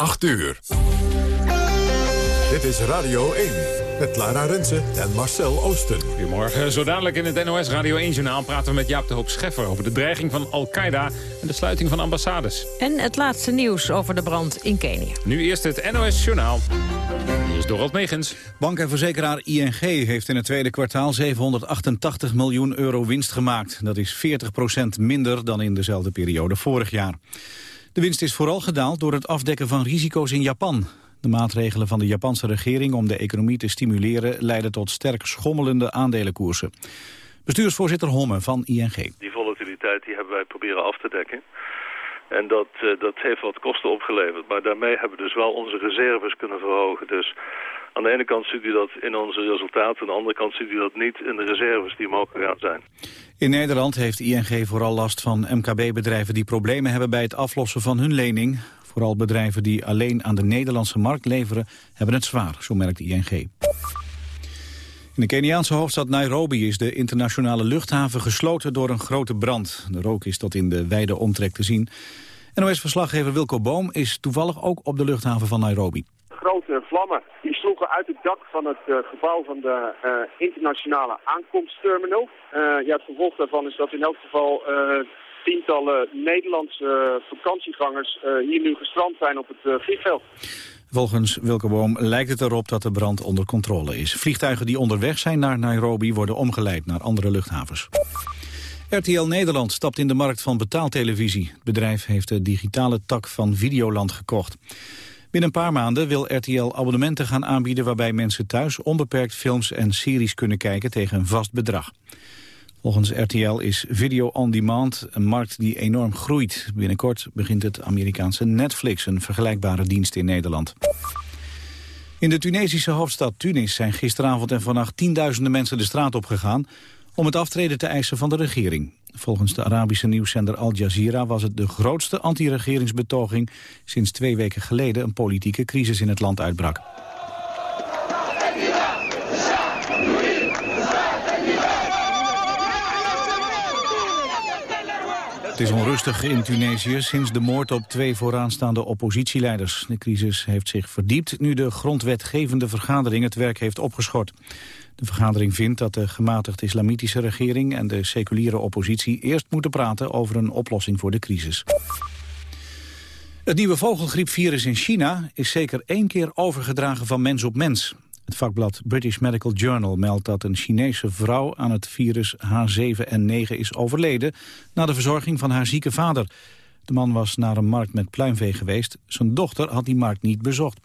8 uur. Dit is Radio 1 met Lara Rensen en Marcel Oosten. Goedemorgen. Zo dadelijk in het NOS Radio 1-journaal praten we met Jaap de Hoop Scheffer... over de dreiging van Al-Qaeda en de sluiting van ambassades. En het laatste nieuws over de brand in Kenia. Nu eerst het NOS-journaal. Hier is Dorot Megens. Bank en verzekeraar ING heeft in het tweede kwartaal 788 miljoen euro winst gemaakt. Dat is 40% minder dan in dezelfde periode vorig jaar. De winst is vooral gedaald door het afdekken van risico's in Japan. De maatregelen van de Japanse regering om de economie te stimuleren... leiden tot sterk schommelende aandelenkoersen. Bestuursvoorzitter Homme van ING. Die volatiliteit die hebben wij proberen af te dekken. En dat, uh, dat heeft wat kosten opgeleverd. Maar daarmee hebben we dus wel onze reserves kunnen verhogen. Dus aan de ene kant ziet u dat in onze resultaten. Aan de andere kant ziet u dat niet in de reserves die omhoog gegaan zijn. In Nederland heeft ING vooral last van MKB-bedrijven die problemen hebben bij het aflossen van hun lening. Vooral bedrijven die alleen aan de Nederlandse markt leveren hebben het zwaar, zo merkt ING. In de Keniaanse hoofdstad Nairobi is de internationale luchthaven gesloten door een grote brand. De rook is tot in de wijde omtrek te zien. NOS-verslaggever Wilco Boom is toevallig ook op de luchthaven van Nairobi. Grote vlammen die sloegen uit het dak van het uh, gebouw van de uh, internationale aankomstterminal. Uh, ja, het gevolg daarvan is dat in elk geval tientallen Nederlandse vakantiegangers hier nu gestrand zijn op het vliegveld. Volgens Wilke Boom lijkt het erop dat de brand onder controle is. Vliegtuigen die onderweg zijn naar Nairobi worden omgeleid naar andere luchthavens. RTL Nederland stapt in de markt van betaaltelevisie. Het bedrijf heeft de digitale tak van Videoland gekocht. Binnen een paar maanden wil RTL abonnementen gaan aanbieden... waarbij mensen thuis onbeperkt films en series kunnen kijken tegen een vast bedrag. Volgens RTL is video on demand een markt die enorm groeit. Binnenkort begint het Amerikaanse Netflix een vergelijkbare dienst in Nederland. In de Tunesische hoofdstad Tunis zijn gisteravond en vannacht tienduizenden mensen de straat opgegaan om het aftreden te eisen van de regering. Volgens de Arabische nieuwszender Al Jazeera was het de grootste anti-regeringsbetoging sinds twee weken geleden een politieke crisis in het land uitbrak. Het is onrustig in Tunesië sinds de moord op twee vooraanstaande oppositieleiders. De crisis heeft zich verdiept nu de grondwetgevende vergadering het werk heeft opgeschort. De vergadering vindt dat de gematigd islamitische regering en de seculiere oppositie eerst moeten praten over een oplossing voor de crisis. Het nieuwe vogelgriepvirus in China is zeker één keer overgedragen van mens op mens. Het vakblad British Medical Journal meldt dat een Chinese vrouw aan het virus H7N9 is overleden na de verzorging van haar zieke vader. De man was naar een markt met pluimvee geweest. Zijn dochter had die markt niet bezocht.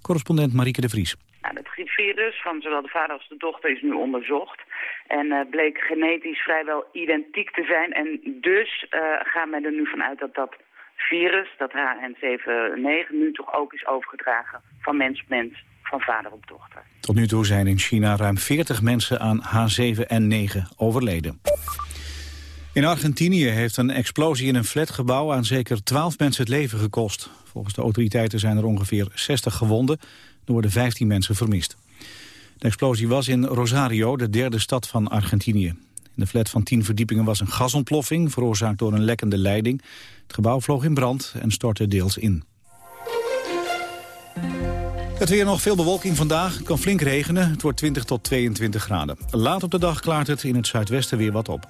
Correspondent Marieke de Vries. Nou, het griepvirus van zowel de vader als de dochter is nu onderzocht. En uh, bleek genetisch vrijwel identiek te zijn. En dus uh, gaan men er nu vanuit dat dat virus, dat H7N9, nu toch ook is overgedragen van mens op mens van vader op dochter. Tot nu toe zijn in China ruim 40 mensen aan H7N9 overleden. In Argentinië heeft een explosie in een flatgebouw aan zeker 12 mensen het leven gekost. Volgens de autoriteiten zijn er ongeveer 60 gewonden. Er worden 15 mensen vermist. De explosie was in Rosario, de derde stad van Argentinië. In de flat van 10 verdiepingen was een gasontploffing, veroorzaakt door een lekkende leiding. Het gebouw vloog in brand en stortte deels in. Het weer nog veel bewolking vandaag. Het kan flink regenen. Het wordt 20 tot 22 graden. Laat op de dag klaart het in het zuidwesten weer wat op.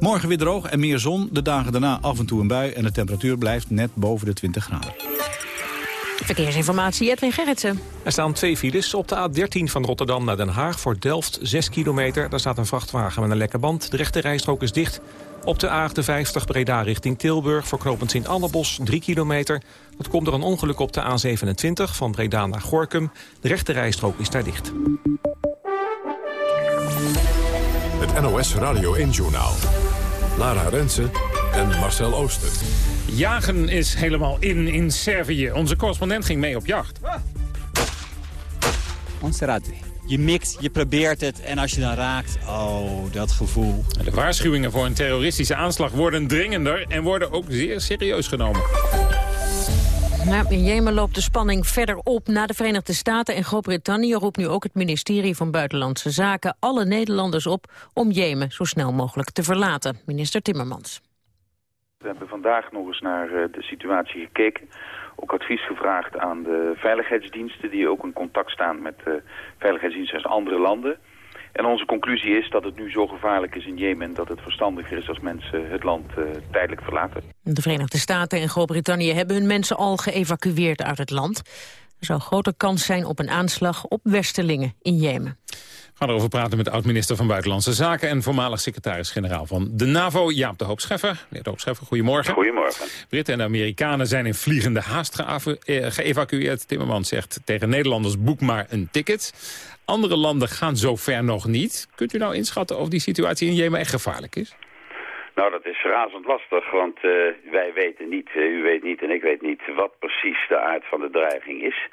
Morgen weer droog en meer zon. De dagen daarna af en toe een bui. En de temperatuur blijft net boven de 20 graden. Verkeersinformatie, Edwin Gerritsen. Er staan twee files. Op de A13 van Rotterdam naar Den Haag voor Delft 6 kilometer. Daar staat een vrachtwagen met een lekke band. De rechte rijstrook is dicht. Op de A58 Breda richting Tilburg voor knooppunt Sint-Annebos 3 kilometer. Dat komt door een ongeluk op de A27 van Breda naar Gorkum. De rechte rijstrook is daar dicht. Het NOS Radio 1-journaal. Lara Rensen en Marcel Ooster. Jagen is helemaal in in Servië. Onze correspondent ging mee op jacht. Monserrate. Je mikt, je probeert het en als je dan raakt, oh, dat gevoel. De waarschuwingen voor een terroristische aanslag worden dringender... en worden ook zeer serieus genomen. Nou, in Jemen loopt de spanning verder op. Na de Verenigde Staten en Groot-Brittannië roept nu ook het ministerie van Buitenlandse Zaken alle Nederlanders op om Jemen zo snel mogelijk te verlaten. Minister Timmermans. We hebben vandaag nog eens naar eh, de situatie gekeken ook advies gevraagd aan de veiligheidsdiensten... die ook in contact staan met uh, veiligheidsdiensten uit andere landen. En onze conclusie is dat het nu zo gevaarlijk is in Jemen... dat het verstandiger is als mensen het land uh, tijdelijk verlaten. De Verenigde Staten en Groot-Brittannië hebben hun mensen al geëvacueerd uit het land. Er zou grote kans zijn op een aanslag op Westerlingen in Jemen. We gaan erover praten met oud-minister van Buitenlandse Zaken... en voormalig secretaris-generaal van de NAVO, Jaap de Hoop Scheffer. Meneer de Hoop Scheffer, goedemorgen. Goedemorgen. Britten en Amerikanen zijn in vliegende haast eh, geëvacueerd. Timmermans zegt tegen Nederlanders boek maar een ticket. Andere landen gaan zo ver nog niet. Kunt u nou inschatten of die situatie in Jemen echt gevaarlijk is? Nou, dat is razend lastig, want uh, wij weten niet, uh, u weet niet en ik weet niet wat precies de aard van de dreiging is.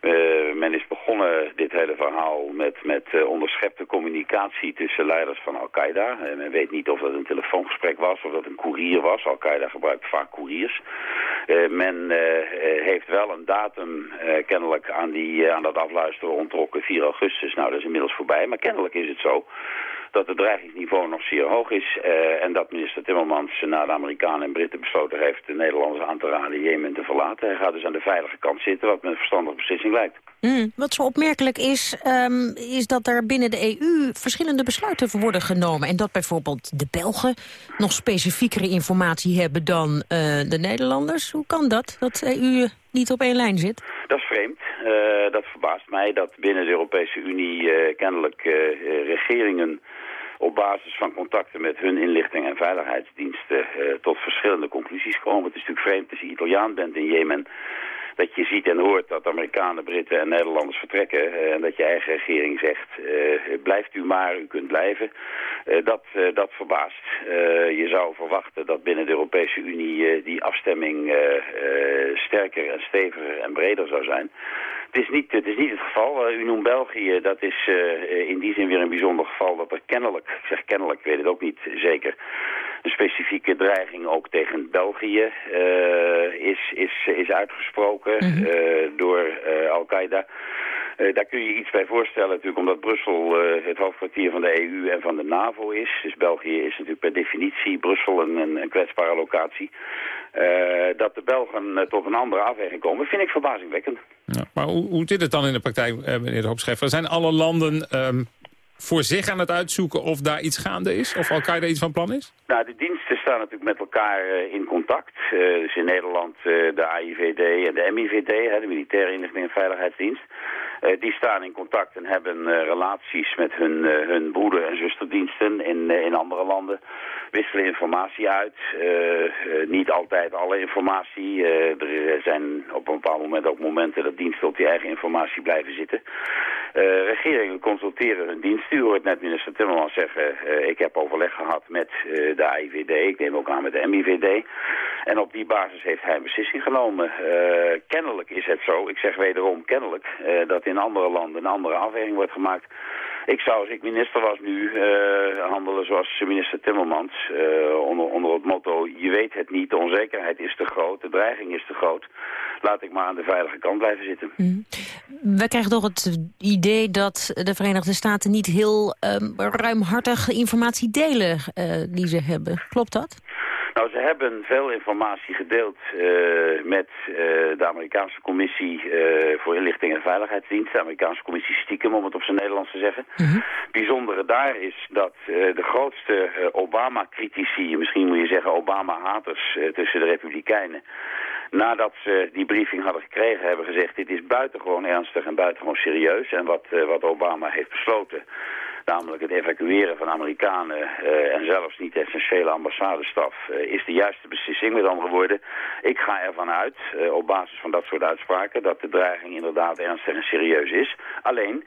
Uh, men is begonnen, dit hele verhaal, met, met uh, onderschepte communicatie tussen leiders van Al-Qaeda. Uh, men weet niet of dat een telefoongesprek was of dat een koerier was. Al-Qaeda gebruikt vaak koeriers. men heeft wel een datum kennelijk aan, die, aan dat afluisteren ontrokken, 4 augustus. Nou, dat is inmiddels voorbij, maar kennelijk is het zo dat het dreigingsniveau nog zeer hoog is. Uh, en dat minister Timmermans na de Amerikanen en Britten besloten heeft de Nederlanders aan te raden Jemen te verlaten. Hij gaat dus aan de veilige kant zitten, wat me een verstandige beslissing lijkt. Mm, wat zo opmerkelijk is, um, is dat er binnen de EU verschillende besluiten worden genomen. En dat bijvoorbeeld de Belgen nog specifiekere informatie hebben dan uh, de Nederlanders. Hoe kan dat, dat de EU niet op één lijn zit? Dat is vreemd. Uh, dat verbaast mij dat binnen de Europese Unie uh, kennelijk regeringen op basis van contacten met hun inlichting en veiligheidsdiensten uh, tot verschillende conclusies komen. Het is natuurlijk vreemd als je Italiaan bent in Jemen dat je ziet en hoort dat Amerikanen, Britten en Nederlanders vertrekken... Uh, en dat je eigen regering zegt, uh, blijft u maar, u kunt blijven. Uh, dat, dat verbaast. je zou verwachten dat binnen de Europese Unie die afstemming sterker en steviger en breder zou zijn. Het is niet het, is niet het geval. u noemt België, dat is in die zin weer een bijzonder geval... dat er kennelijk, ik zeg kennelijk, ik weet het ook niet zeker een specifieke dreiging ook tegen België uh, is, is, is uitgesproken mm -hmm. uh, door uh, Al-Qaeda. daar kun je iets bij voorstellen natuurlijk omdat Brussel het hoofdkwartier van de EU en van de NAVO is. Dus België is natuurlijk per definitie Brussel een, een kwetsbare locatie. dat de Belgen tot een andere afweging komen vind ik verbazingwekkend. Ja, maar hoe, hoe zit het dan in de praktijk, meneer de Hoopscheffer? Zijn alle landen um, voor zich aan het uitzoeken of daar iets gaande is? Of Al-Qaeda iets van plan is? Nou, de diensten staan natuurlijk met elkaar uh, in contact. Uh, dus in Nederland uh, de AIVD en de MIVD, hè, de Militaire Inlichting en Veiligheidsdienst. Die staan in contact en hebben relaties met hun, hun broeder- en zusterdiensten in, in andere landen. Wisselen informatie uit. niet altijd alle informatie. er zijn op een bepaald moment ook momenten dat diensten op die eigen informatie blijven zitten. regeringen consulteren hun diensten u hoort net minister Timmermans zeggen, ik heb overleg gehad met de AIVD, ik neem ook aan met de MIVD. En op die basis heeft hij een beslissing genomen. Kennelijk is het zo, ik zeg wederom kennelijk, dat in andere landen een andere afweging wordt gemaakt. Ik zou, als ik minister was nu, uh, handelen zoals minister Timmermans. Uh, onder, onder het motto, je weet het niet, de onzekerheid is te groot, de dreiging is te groot. Laat ik maar aan de veilige kant blijven zitten. Mm. We krijgen toch het idee dat de Verenigde Staten niet heel um, ruimhartig informatie delen die ze hebben. Klopt dat? Nou, ze hebben veel informatie gedeeld uh, met uh, de Amerikaanse Commissie uh, voor Inlichting en Veiligheidsdienst. De Amerikaanse Commissie stiekem, om het op zijn Nederlands te zeggen. Mm -hmm. Bijzondere daar is dat de grootste Obama-critici, misschien moet je zeggen Obama-haters tussen de Republikeinen, nadat ze die briefing hadden gekregen, hebben gezegd... dit is buitengewoon ernstig en buitengewoon serieus. En wat, wat Obama heeft besloten, namelijk het evacueren van Amerikanen... Uh, en zelfs niet essentiële ambassadestaf, uh, is de juiste beslissing. Met andere woorden, ik ga ervan uit, op basis van dat soort uitspraken... dat de dreiging inderdaad ernstig en serieus is. Alleen...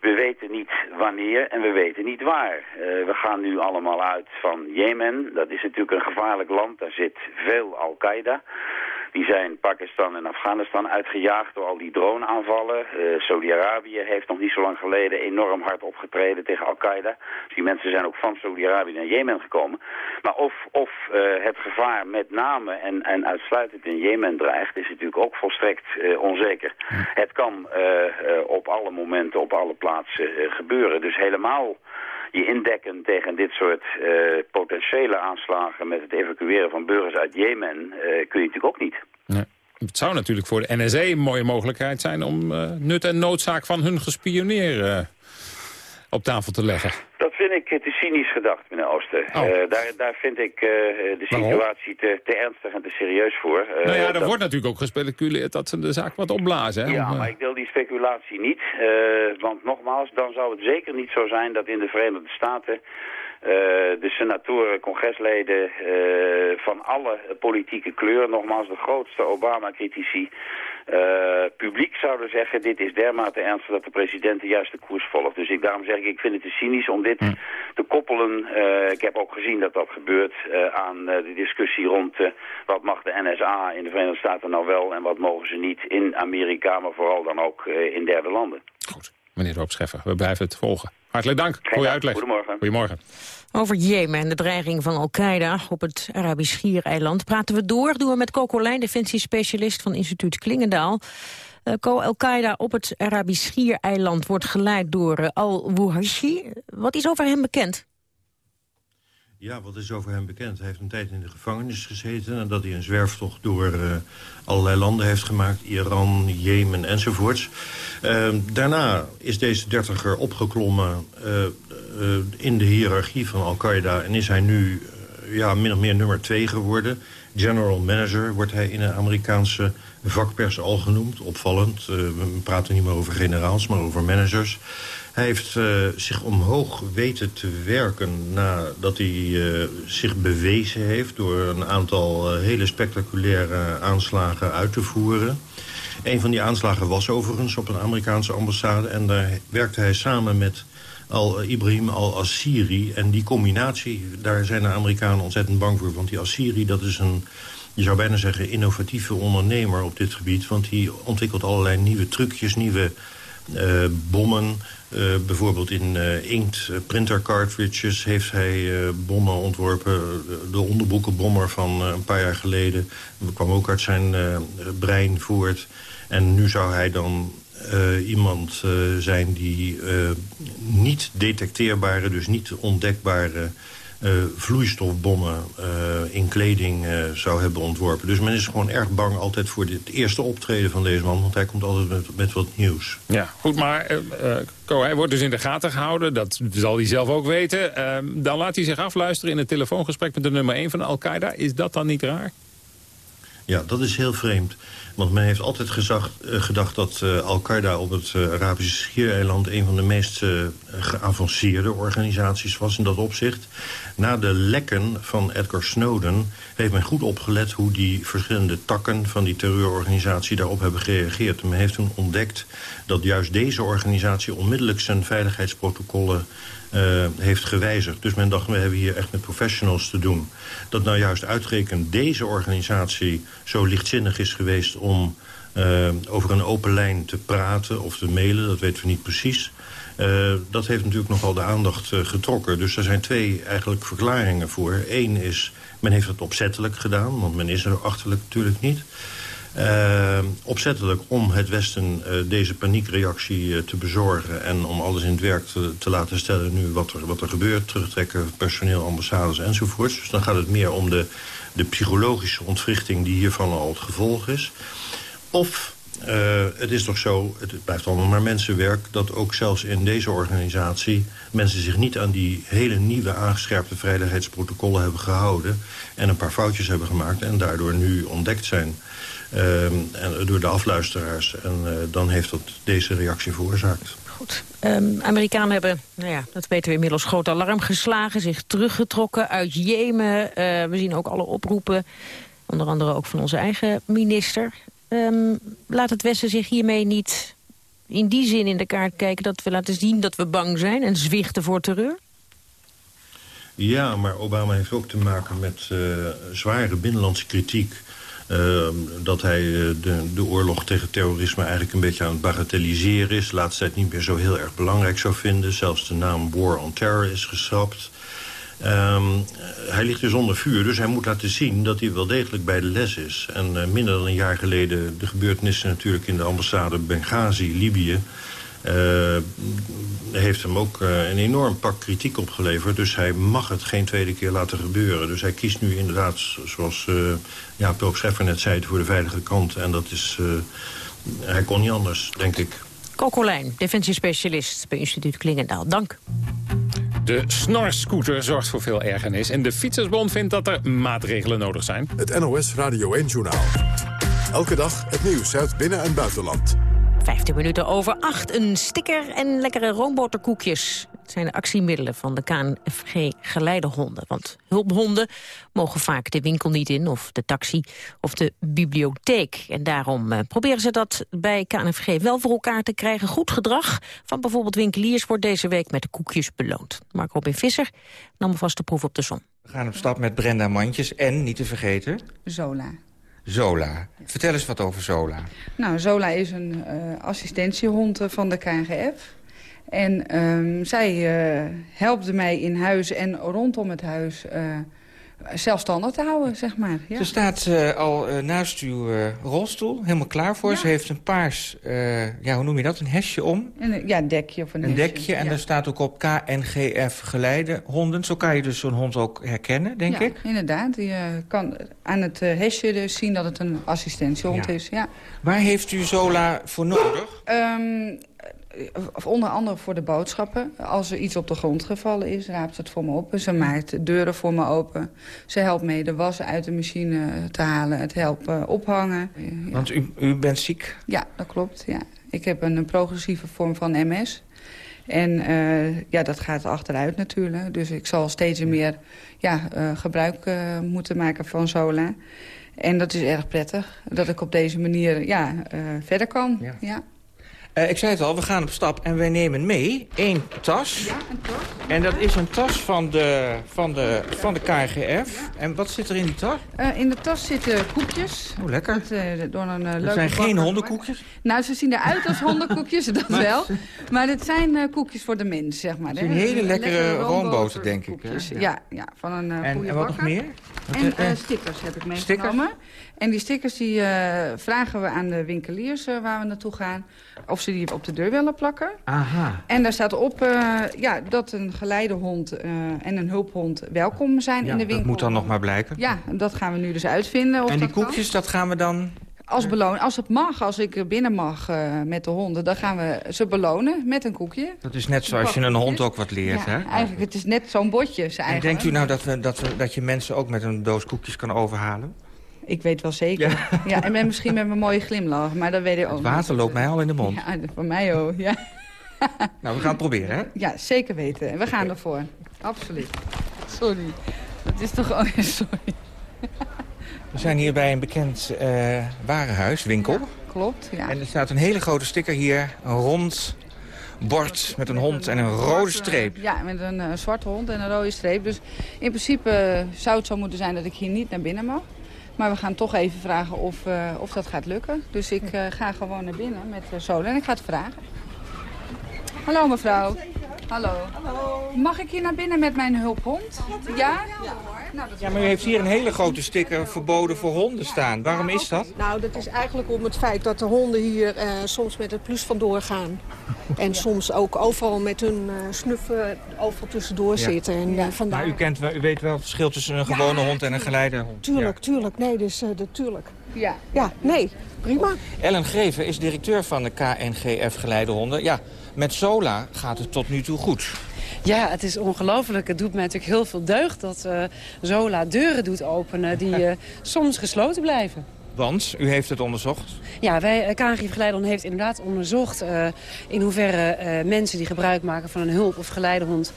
We weten niet wanneer en we weten niet waar. We gaan nu allemaal uit van Jemen. Dat is natuurlijk een gevaarlijk land. Daar zit veel Al-Qaeda. Die zijn Pakistan en Afghanistan uitgejaagd door al die droneaanvallen. Uh, Saudi-Arabië heeft nog niet zo lang geleden enorm hard opgetreden tegen Al-Qaeda. Dus die mensen zijn ook van Saudi-Arabië naar Jemen gekomen. Maar of, of uh, het gevaar met name en, en uitsluitend in Jemen dreigt, is natuurlijk ook volstrekt uh, onzeker. Het kan op alle momenten, op alle plaatsen gebeuren. Dus helemaal je indekken tegen dit soort uh, potentiële aanslagen met het evacueren van burgers uit Jemen uh, kun je natuurlijk ook niet. Nee. Het zou natuurlijk voor de NSA een mooie mogelijkheid zijn... om uh, nut en noodzaak van hun gespioneer op tafel te leggen. Dat vind ik te cynisch gedacht, meneer Ooster. Oh. daar, daar vind ik de situatie te, te, ernstig en te serieus voor. nou ja, er wordt natuurlijk ook gespeculeerd dat ze de zaak wat opblazen. Hè? Ja, maar ik deel die speculatie niet. want nogmaals, dan zou het zeker niet zo zijn dat in de Verenigde Staten... Uh, de senatoren, congresleden uh, van alle politieke kleuren, nogmaals de grootste Obama-critici, uh, publiek zouden zeggen, dit is dermate ernstig dat de president de juiste koers volgt. Dus ik, daarom zeg ik, ik vind het te cynisch om dit te koppelen. ik heb ook gezien dat dat gebeurt aan de discussie rond wat mag de NSA in de Verenigde Staten nou wel en wat mogen ze niet in Amerika, maar vooral dan ook in derde landen. Goed, meneer Rob Scheffer, we blijven het volgen. Hartelijk dank voor uw uitleg. Goedemorgen. Goedemorgen. Over Jemen en de dreiging van Al-Qaeda op het Arabisch Schiereiland praten we door. Doen we met Coco Lijn, defensiespecialist van instituut Klingendaal. Uh, Al-Qaeda op het Arabisch Schiereiland wordt geleid door uh, Al-Wuhashi. Wat is over hem bekend? Ja, wat is over hem bekend? Hij heeft een tijd in de gevangenis gezeten... en dat hij een zwerftocht door uh, allerlei landen heeft gemaakt. Iran, Jemen enzovoorts. Uh, daarna is deze dertiger opgeklommen in de hiërarchie van Al-Qaeda... en is hij nu ja, min of meer nummer twee geworden. General manager wordt hij in de Amerikaanse vakpers al genoemd. Opvallend. we praten niet meer over generaals, maar over managers. Hij heeft zich omhoog weten te werken nadat hij zich bewezen heeft... door een aantal hele spectaculaire aanslagen uit te voeren. Een van die aanslagen was overigens op een Amerikaanse ambassade... en daar werkte hij samen met al-Ibrahim al-Assiri. En die combinatie, daar zijn de Amerikanen ontzettend bang voor. Want die Assiri, dat is een je zou bijna zeggen, innovatieve ondernemer op dit gebied. Want die ontwikkelt allerlei nieuwe trucjes, nieuwe uh, bommen. Uh, bijvoorbeeld in uh, inkt printer cartridges heeft hij bommen ontworpen. De onderboekenbommer van een paar jaar geleden kwam ook uit zijn brein voort. En nu zou hij dan iemand zijn die niet detecteerbare, dus niet ontdekbare vloeistofbommen in kleding zou hebben ontworpen. Dus men is gewoon erg bang altijd voor het eerste optreden van deze man... want hij komt altijd met, met wat nieuws. Ja, goed, maar hij wordt dus in de gaten gehouden. Dat zal hij zelf ook weten. Ehm, dan laat hij zich afluisteren in het telefoongesprek met de nummer 1 van Al-Qaeda. Is dat dan niet raar? Ja, dat is heel vreemd. Want men heeft altijd uh, gedacht dat uh, Al-Qaeda op het uh, Arabische Schiereiland... een van de meest geavanceerde organisaties was in dat opzicht. Na de lekken van Edgar Snowden heeft men goed opgelet... hoe die verschillende takken van die terreurorganisatie daarop hebben gereageerd. En men heeft toen ontdekt dat juist deze organisatie... onmiddellijk zijn veiligheidsprotocollen uh, heeft gewijzigd. Dus men dacht, we hebben hier echt met professionals te doen. Dat nou juist uitgerekend deze organisatie zo lichtzinnig is geweest... om uh, over een open lijn te praten of te mailen, dat weten we niet precies... Uh, dat heeft natuurlijk nogal de aandacht getrokken. Dus er zijn twee eigenlijk verklaringen voor. Eén is, men heeft het opzettelijk gedaan, want men is er achterlijk natuurlijk niet. Uh, opzettelijk om het Westen uh, deze paniekreactie uh, te bezorgen... en om alles in het werk te, te, laten stellen nu wat er, wat er gebeurt. Terugtrekken, personeel, ambassades enzovoorts. Dus dan gaat het meer om de, de psychologische ontwrichting die hiervan al het gevolg is. Of het is toch zo, het blijft allemaal maar mensenwerk... dat ook zelfs in deze organisatie mensen zich niet aan die hele nieuwe aangescherpte veiligheidsprotocollen hebben gehouden... en een paar foutjes hebben gemaakt en daardoor nu ontdekt zijn... Uh, en door de afluisteraars. En uh, dan heeft dat deze reactie veroorzaakt. Goed. Um, Amerikanen hebben, nou ja, dat weten we inmiddels, groot alarm geslagen. Zich teruggetrokken uit Jemen. Uh, we zien ook alle oproepen, onder andere ook van onze eigen minister. Um, laat het Westen zich hiermee niet in die zin in de kaart kijken... dat we laten zien dat we bang zijn en zwichten voor terreur? Ja, maar Obama heeft ook te maken met uh, zware binnenlandse kritiek... Uh, dat hij uh, de, de oorlog tegen terrorisme eigenlijk een beetje aan het bagatelliseren is. De laatste tijd niet meer zo heel erg belangrijk zou vinden. Zelfs de naam War on Terror is geschrapt. Um, hij ligt dus onder vuur, dus hij moet laten zien dat hij wel degelijk bij de les is. En uh, minder dan een jaar geleden de gebeurtenissen natuurlijk in de ambassade Benghazi, Libië... Uh, heeft hem ook uh, een enorm pak kritiek opgeleverd. Dus hij mag het geen tweede keer laten gebeuren. Dus hij kiest nu inderdaad, zoals uh, ja, Pulp Scheffer net zei... voor de veilige kant. En dat is... hij kon niet anders, denk ik. Kokolijn, defensiespecialist bij instituut Klingendaal. Dank. De snorscooter zorgt voor veel ergernis. En de Fietsersbond vindt dat er maatregelen nodig zijn. Het NOS Radio 1-journaal. Elke dag het nieuws uit binnen- en buitenland. 15 minuten over 8. Een sticker en lekkere roomboterkoekjes. Het zijn de actiemiddelen van de KNFG geleidehonden. Want hulphonden mogen vaak de winkel niet in, of de taxi, of de bibliotheek. En daarom uh, proberen ze dat bij KNFG wel voor elkaar te krijgen. Goed gedrag van bijvoorbeeld winkeliers wordt deze week met de koekjes beloond. Mark Robin Visser nam alvast de proef op de som. We gaan op stap met Brenda Mandjes en, niet te vergeten... Zola. Zola. Vertel eens wat over Zola. Nou, Zola is een uh, assistentiehond van de KNGF. En um, zij uh, mij in huis en rondom het huis zelfstandig te houden, zeg maar. Ja. Ze staat uh, al uh, naast uw uh, rolstoel, helemaal klaar voor. Ja. Ze heeft een paars, ja, hoe noem je dat, een hesje om? Een, ja, een dekje of een, een hesje. dekje, en ja. daar staat ook op KNGF geleide honden. Zo kan je dus zo'n hond ook herkennen, denk ja, ik. inderdaad. Je kan aan het hesje dus zien dat het een assistentiehond is, ja. Waar heeft u Zola voor nodig? Um, onder andere voor de boodschappen. Als er iets op de grond gevallen is, raapt ze het voor me op. Ze maakt deuren voor me open. Ze helpt mee de was uit de machine te halen. Het helpen ophangen. Ja. Want u, u bent ziek? Ja, dat klopt. Ja. Ik heb een, een progressieve vorm van MS. En uh, ja, dat gaat achteruit natuurlijk. Dus ik zal steeds meer ja, uh, gebruik uh, moeten maken van Zola. En dat is erg prettig. Dat ik op deze manier ja, verder kan. Ja. ja. Uh, ik zei het al, we gaan op stap en wij nemen mee één tas. Ja, een tas. En dat is een tas van de, van de, van de KGF. En wat zit er in die tas? Uh, in de tas zitten koekjes. Oh, lekker. Met, uh, door een, dat zijn geen hondenkoekjes? Nou, ze zien eruit als hondenkoekjes, dat wel. Maar het zijn koekjes voor de mens, zeg maar. Het zijn hele lekkere, lekkere roomboten, denk ik. Ja. ja, ja, van een En, en wat nog meer? En stickers heb ik meegenomen. En die stickers die, vragen we aan de winkeliers waar we naartoe gaan. Of ze die op de deur willen plakken. Aha. En daar staat op ja, dat een geleidehond en een hulphond welkom zijn ja, in de winkel. dat moet dan nog maar blijken. Ja, dat gaan we nu dus uitvinden. Of en die dat koekjes, kan. dat gaan we dan... Als, beloon, als het mag, als ik binnen mag uh, met de honden, dan gaan we ze belonen met een koekje. Dat is net zoals je een hond ook wat leert, ja, hè? eigenlijk, het is net zo'n botje. En denkt u nou dat, we, dat, we, dat je mensen ook met een doos koekjes kan overhalen? Ik weet wel zeker. Ja, ja en misschien met mijn mooie glimlach, maar dat weet ik ook Het water niet. loopt mij al in de mond. Ja, voor mij ook, ja. nou, we gaan het proberen, hè? Ja, zeker weten. We gaan okay. ervoor. Absoluut. Sorry. Dat is toch... Oh, sorry. We zijn hier bij een bekend uh, warenhuis, winkel. Ja, klopt, ja. En er staat een hele grote sticker hier, een rond bord met een hond en een rode streep. Ja, met een uh, zwarte hond en een rode streep. Dus in principe uh, zou het zo moeten zijn dat ik hier niet naar binnen mag. Maar we gaan toch even vragen of, of dat gaat lukken. Dus ik ga gewoon naar binnen met Sola en ik ga het vragen. Hallo mevrouw. Hallo. Hallo. Mag ik hier naar binnen met mijn hulphond? Ja? Ja hoor. Nou, dat ja, maar u heeft hier een hele grote sticker verboden voor honden staan. Waarom is dat? Nou, dat is eigenlijk om het feit dat de honden hier uh, soms met het plus vandoor gaan. En ja. soms ook overal met hun uh, snuffen overal tussendoor ja. zitten. En, uh, vandaar... Maar u, kent, u weet wel het verschil tussen een gewone hond en een geleidehond. Tuurlijk, tuurlijk. Nee, dus uh, tuurlijk. Ja. Ja, nee, prima. Ellen Greven is directeur van de KNGF Geleidehonden. Ja, met Sola gaat het tot nu toe goed. Ja, het is ongelooflijk. Het doet mij natuurlijk heel veel deugd dat uh, Zola deuren doet openen die uh, soms gesloten blijven. Want u heeft het onderzocht? Ja, wij, KNGF Geleidehond heeft inderdaad onderzocht uh, in hoeverre mensen die gebruik maken van een hulp- of geleidehond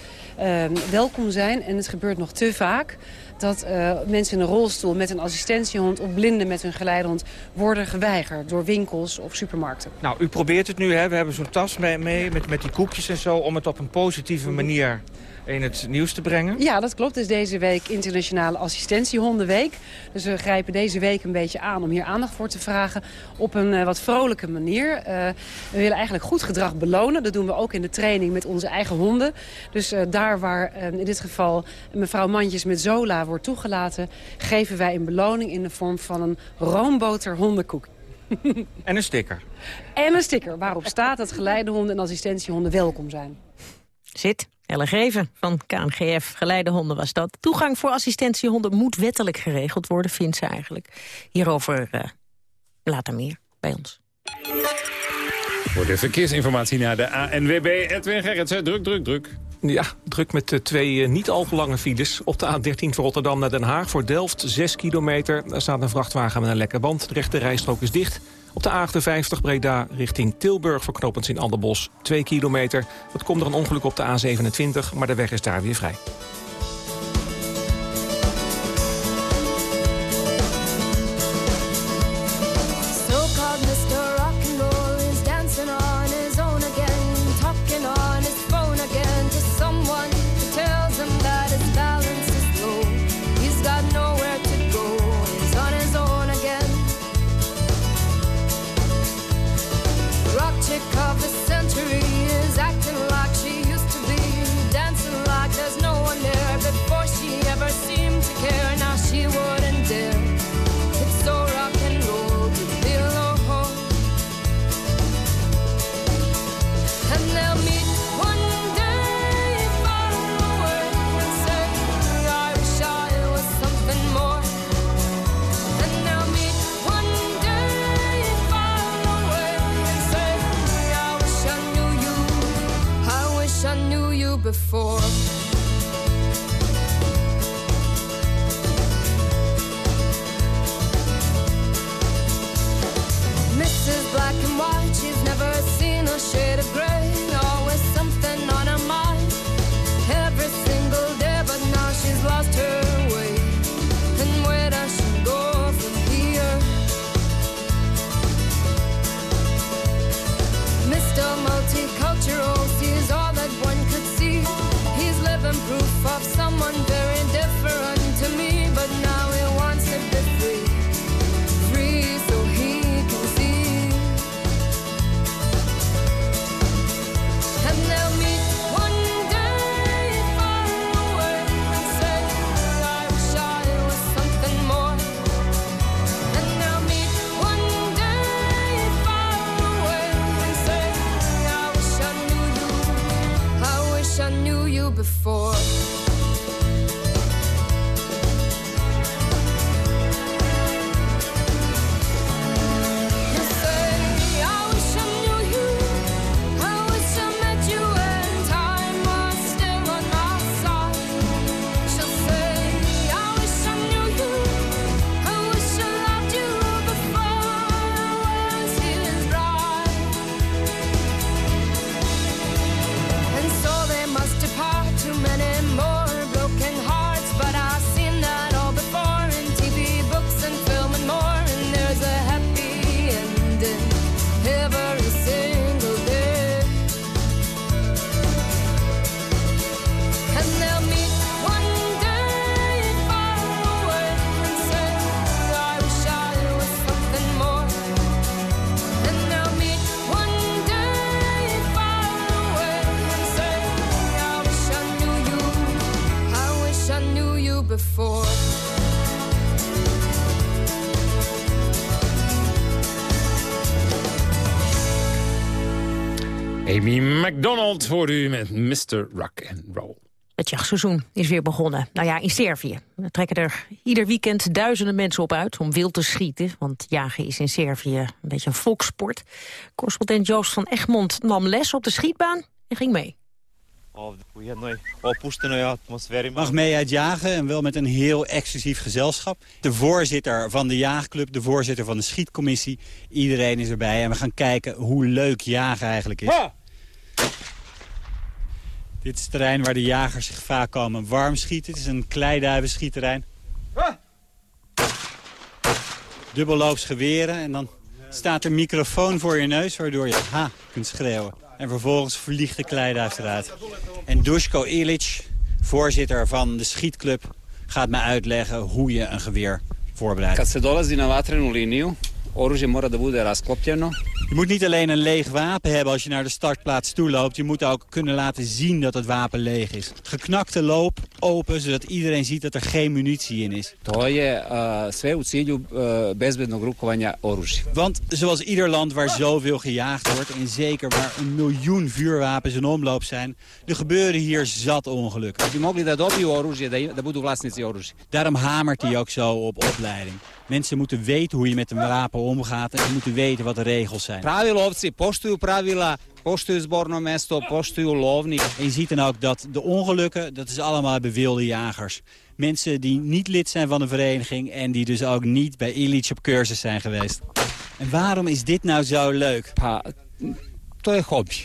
welkom zijn. En het gebeurt nog te vaak dat uh, mensen in een rolstoel met een assistentiehond of blinden met hun geleidehond worden geweigerd door winkels of supermarkten. Nou, u probeert het nu, hè? we hebben zo'n tas mee, mee met, met die koekjes en zo, om het op een positieve manier in het nieuws te brengen? Ja, dat klopt. Het is deze week Internationale Assistentiehondenweek. Dus we grijpen deze week een beetje aan om hier aandacht voor te vragen op een uh, wat vrolijke manier. Uh, we willen eigenlijk goed gedrag belonen. Dat doen we ook in de training met onze eigen honden. Dus uh, daar waar in dit geval mevrouw Mandjes met Zola wordt toegelaten... geven wij een beloning in de vorm van een roomboter hondenkoek. En een sticker. En een sticker waarop staat dat geleidehonden en assistentiehonden welkom zijn. Zit. Ellen Geven van KNGF, geleidehonden was dat. Toegang voor assistentiehonden moet wettelijk geregeld worden, vindt ze eigenlijk. Hierover uh, later meer bij ons. Voor de verkeersinformatie naar de ANWB. Edwin Gerritsen, druk, druk, druk. Ja, druk met de twee eh, niet al te lange files. Op de A13 van Rotterdam naar Den Haag voor Delft, 6 kilometer. Daar staat een vrachtwagen met een lekke band. De rechte rijstrook is dicht. Op de A58 Breda richting Tilburg voor knooppunt in Anderbos, 2 kilometer. Dat komt er een ongeluk op de A27, maar de weg is daar weer vrij. McDonald hoorde u met Mr. Rock and Roll. Het jachtseizoen is weer begonnen. Nou ja, in Servië. Er trekken er ieder weekend duizenden mensen op uit om wild te schieten. Want jagen is in Servië een beetje een volkssport. Correspondent Joost van Egmond nam les op de schietbaan en ging mee. Mag mee uit jagen en wel met een heel exclusief gezelschap. De voorzitter van de jaagclub, de voorzitter van de schietcommissie. Iedereen is erbij en we gaan kijken hoe leuk jagen eigenlijk is. Dit is het terrein waar de jagers zich vaak komen warm schieten. Het is een kleiduivenschietterrein. Dubbelloops geweren en dan staat er microfoon voor je neus... waardoor je ha kunt schreeuwen. En vervolgens vliegt de kleiduif. En Duško Ilic, voorzitter van de schietclub... gaat mij uitleggen hoe je een geweer voorbereidt. Kad se dolazi na vatrenu liniju, oružje mora da bude Je moet niet alleen een leeg wapen hebben als je naar de startplaats toe loopt. Je moet ook kunnen laten zien dat het wapen leeg is. Geknakte loop, open, zodat iedereen ziet dat er geen munitie in is. Rukovanja oružja. Want zoals ieder land waar zoveel gejaagd wordt... en zeker waar een miljoen vuurwapens in omloop zijn... er gebeuren hier zat ongelukken. Daarom hamert hij ook zo op opleiding. Mensen moeten weten hoe je met een wapen omgaat... en ze moeten weten wat de regels zijn. Pravilovci poštuju pravila, poštuju zborno mesto, poštuju lovnik. En je ziet dan ook dat de ongelukken, dat is allemaal bij wilde jagers. Mensen die niet lid zijn van een vereniging... en die dus ook niet bij Illich op cursus zijn geweest. En waarom is dit nou zo leuk? Pa.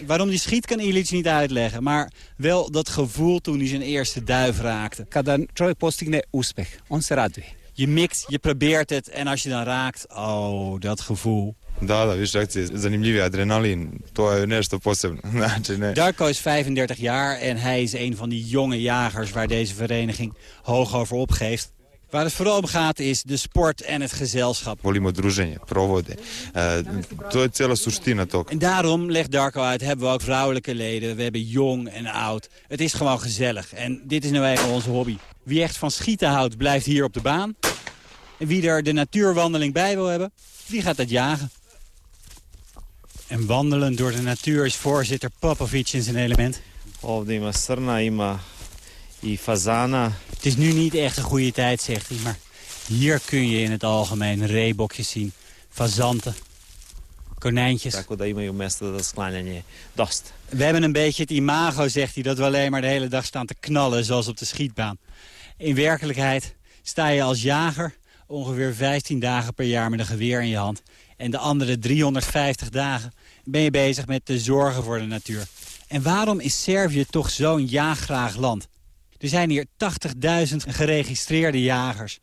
Waarom die schiet kan Illich niet uitleggen. Maar wel dat gevoel toen hij zijn eerste duif raakte. Kada čovjek postigne uspeh, on se raduje. Je mikt, je probeert het en als je dan raakt, oh, dat gevoel. Da, da, više akcije, zanimljivi adrenalin, to je nešto posebno. Znači, ne. Darko is 35 jaar en hij is een van die jonge jagers waar deze vereniging hoog over opgeeft. Waar het vooral om gaat is de sport en het gezelschap. Volimo druženje, provode. To je cijela suština toga. En daarom, legt Darko uit, hebben we ook vrouwelijke leden. We hebben jong en oud. Het is gewoon gezellig. En dit is nou even onze hobby. Wie echt van schieten houdt, blijft hier op de baan. En wie er de natuurwandeling bij wil hebben, die gaat dat jagen. En wandelen door de natuur is voorzitter Popovic in zijn element. Ovdje ima srna, ima i fazana. Het is nu niet echt een goede tijd, zegt hij, maar hier kun je in het algemeen reebokjes zien. Fazanten, konijntjes. We hebben een beetje het imago, zegt hij, dat we alleen maar de hele dag staan te knallen, zoals op de schietbaan. In werkelijkheid sta je als jager ongeveer 15 dagen per jaar met een geweer in je hand. En de andere 350 dagen ben je bezig met te zorgen voor de natuur. En waarom is Servië toch zo'n jaaggraag land? Er zijn hier 80.000 geregistreerde jagers.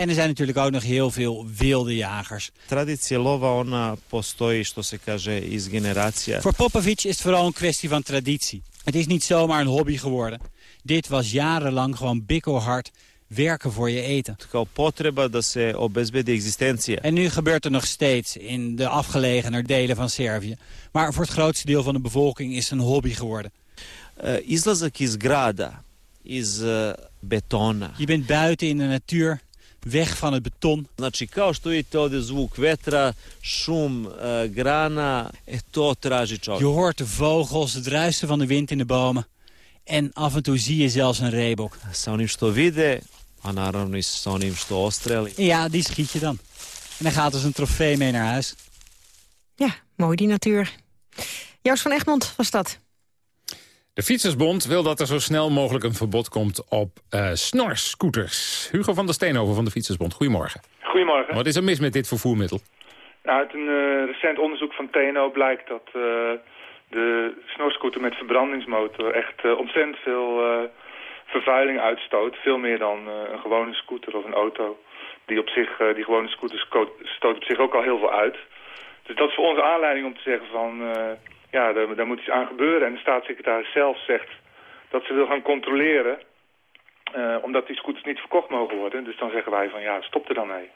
En er zijn natuurlijk ook nog heel veel wilde jagers. Tradicija lova, ona postoji, što se kaže, iz generacija. Voor Popovic is het vooral een kwestie van traditie. Het is niet zomaar een hobby geworden. Dit was jarenlang gewoon bikkelhard werken voor je eten. Kao potreba da se obezbedi egzistencija. En nu gebeurt er nog steeds in de afgelegener delen van Servië. Maar voor het grootste deel van de bevolking is het een hobby geworden. Uh, izlazak iz grada, iz uh, betona. Je bent buiten in de natuur, weg van het beton. Znači, kao što vidite ovdje zvuk vetra, šum, uh, grana, e, to traži čovjek. Je hoort de vogels, het ruisen van de wind in de bomen. En af en toe zie je zelfs een reebok. Sa onim što vide, a naravno i sa onim što ostreli. Ja, die schiet je dan. En dan gaat dus een trofee mee naar huis. Ja, mooi die natuur. Joost van Egmond was dat. De Fietsersbond wil dat er zo snel mogelijk een verbod komt op uh, snorscooters. Hugo van der Steenhoven van de Fietsersbond, goedemorgen. Goedemorgen. Wat is er mis met dit vervoermiddel? Nou, uit een uh, recent onderzoek van TNO blijkt dat uh, de snorscooter met verbrandingsmotor echt ontzettend veel vervuiling uitstoot. Veel meer dan een gewone scooter of een auto. Die, op zich, die gewone scooters stoot op zich ook al heel veel uit. Dus dat is voor ons aanleiding om te zeggen van ja, daar, daar, moet iets aan gebeuren. En de staatssecretaris zelf zegt dat ze wil gaan controleren... Uh, omdat die scooters niet verkocht mogen worden. Dus dan zeggen wij van ja, stop er dan mee.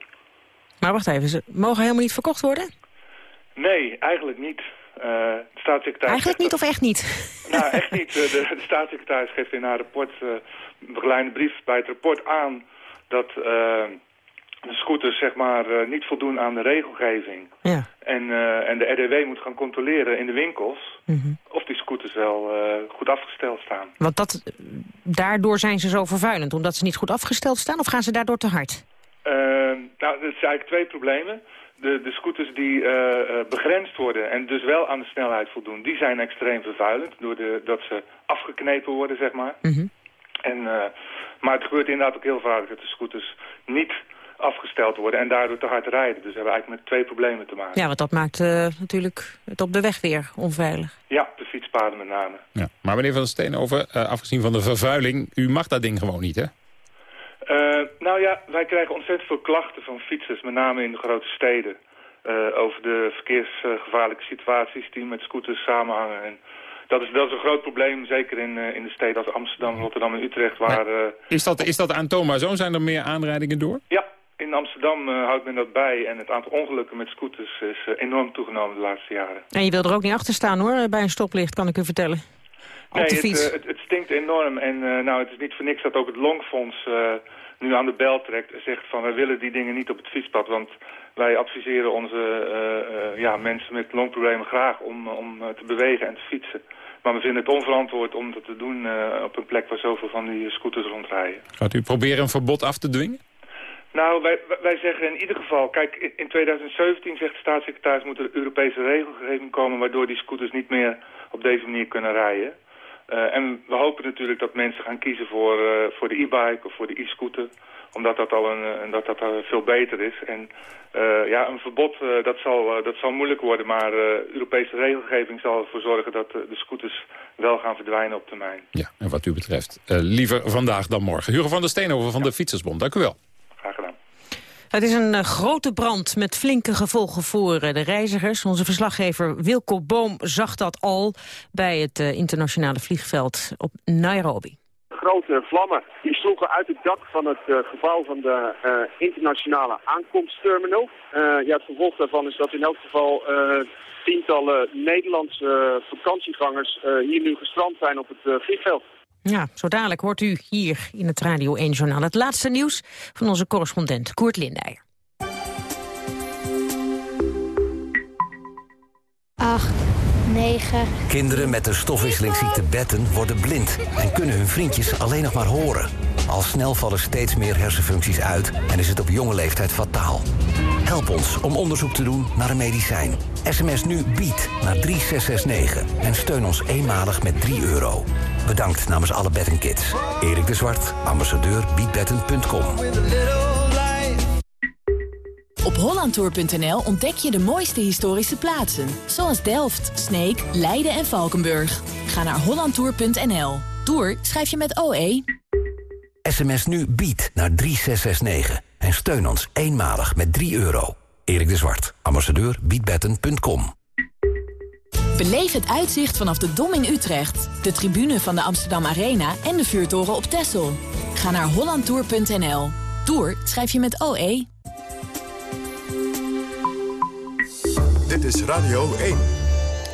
Maar wacht even, ze mogen helemaal niet verkocht worden? Nee, eigenlijk niet. Uh, de staatssecretaris eigenlijk niet dat... of echt niet? Nou, echt niet. De, de, staatssecretaris geeft in haar rapport, uh, een begeleide brief bij het rapport aan... dat de scooters zeg maar uh, niet voldoen aan de regelgeving. Ja. En, uh, en de RDW moet gaan controleren in de winkels mm -hmm. of die scooters wel uh, goed afgesteld staan. Want dat, daardoor zijn ze zo vervuilend, omdat ze niet goed afgesteld staan? Of gaan ze daardoor te hard? nou, dat zijn eigenlijk twee problemen. De, de scooters die begrensd worden en dus wel aan de snelheid voldoen, die zijn extreem vervuilend. Doordat ze afgeknepen worden, zeg maar. Mm -hmm. en, maar het gebeurt inderdaad ook heel vaak dat de scooters niet afgesteld worden en daardoor te hard rijden. Dus we hebben eigenlijk met twee problemen te maken. Ja, want dat maakt uh, natuurlijk het op de weg weer onveilig. Ja, de fietspaden met name. Ja. Maar meneer Van der Steenhoven, uh, afgezien van de vervuiling, u mag dat ding gewoon niet, hè? Uh, nou ja, wij krijgen ontzettend veel klachten van fietsers, met name in de grote steden. over de verkeersgevaarlijke situaties die met scooters samenhangen. En dat is, dat is een groot probleem, zeker in, in de steden als Amsterdam, Rotterdam en Utrecht. Waar, is, dat, is dat aantoonbaar zo? Zijn er meer aanrijdingen door? Ja, in Amsterdam uh, houdt men dat bij. En het aantal ongelukken met scooters is uh, enorm toegenomen de laatste jaren. En je wil er ook niet achter staan hoor, bij een stoplicht, kan ik u vertellen. Op nee, de fiets. Het, het, het, stinkt enorm. En nou, het is niet voor niks dat ook het Longfonds nu aan de bel trekt en zegt van... wij willen die dingen niet op het fietspad, want wij adviseren onze ja, mensen met longproblemen graag om, om te bewegen en te fietsen. Maar we vinden het onverantwoord om dat te doen op een plek waar zoveel van die scooters rondrijden. Gaat u proberen een verbod af te dwingen? Nou, wij, wij zeggen in ieder geval... Kijk, in 2017 zegt de staatssecretaris... moet er Europese regelgeving komen... waardoor die scooters niet meer op deze manier kunnen rijden. Uh, en we hopen natuurlijk dat mensen gaan kiezen voor, uh, voor de e-bike of voor de e-scooter. Omdat dat al een, dat dat veel beter is. En uh, ja, een verbod dat zal, dat zal moeilijk worden. Maar Europese regelgeving zal ervoor zorgen dat de scooters wel gaan verdwijnen op termijn. Ja, en wat u betreft liever vandaag dan morgen. Hugo van der Steenhoven van ja. de Fietsersbond, dank u wel. Het is een uh, grote brand met flinke gevolgen voor uh, de reizigers. Onze verslaggever Wilco Boom zag dat al bij het uh, internationale vliegveld op Nairobi. Grote vlammen die sloegen uit het dak van het gebouw van de internationale aankomstterminal. ja, het gevolg daarvan is dat in elk geval tientallen Nederlandse vakantiegangers hier nu gestrand zijn op het vliegveld. Ja, zo dadelijk hoort u hier in het Radio 1 Journaal het laatste nieuws van onze correspondent Koert Lindijer. 8, 9. Kinderen met de stofwisselingsziekte Betten worden blind en kunnen hun vriendjes alleen nog maar horen. Al snel vallen steeds meer hersenfuncties uit en is het op jonge leeftijd fataal. Help ons om onderzoek te doen naar een medicijn. SMS nu BIED naar 3669 en steun ons eenmalig met 3 euro. Bedankt namens alle Kids. Erik de Zwart, ambassadeur biedbetten.com. Op hollandtour.nl ontdek je de mooiste historische plaatsen. Zoals Delft, Sneek, Leiden en Valkenburg. Ga naar hollandtour.nl. Tour schrijf je met OE. SMS nu bied naar 3669 en steun ons eenmalig met 3 euro. Erik de Zwart, ambassadeur biedbetten.com. Beleef het uitzicht vanaf de Dom in Utrecht, de tribune van de Amsterdam Arena en de vuurtoren op Texel. Ga naar hollandtour.nl. Tour schrijf je met OE. Dit is Radio 1.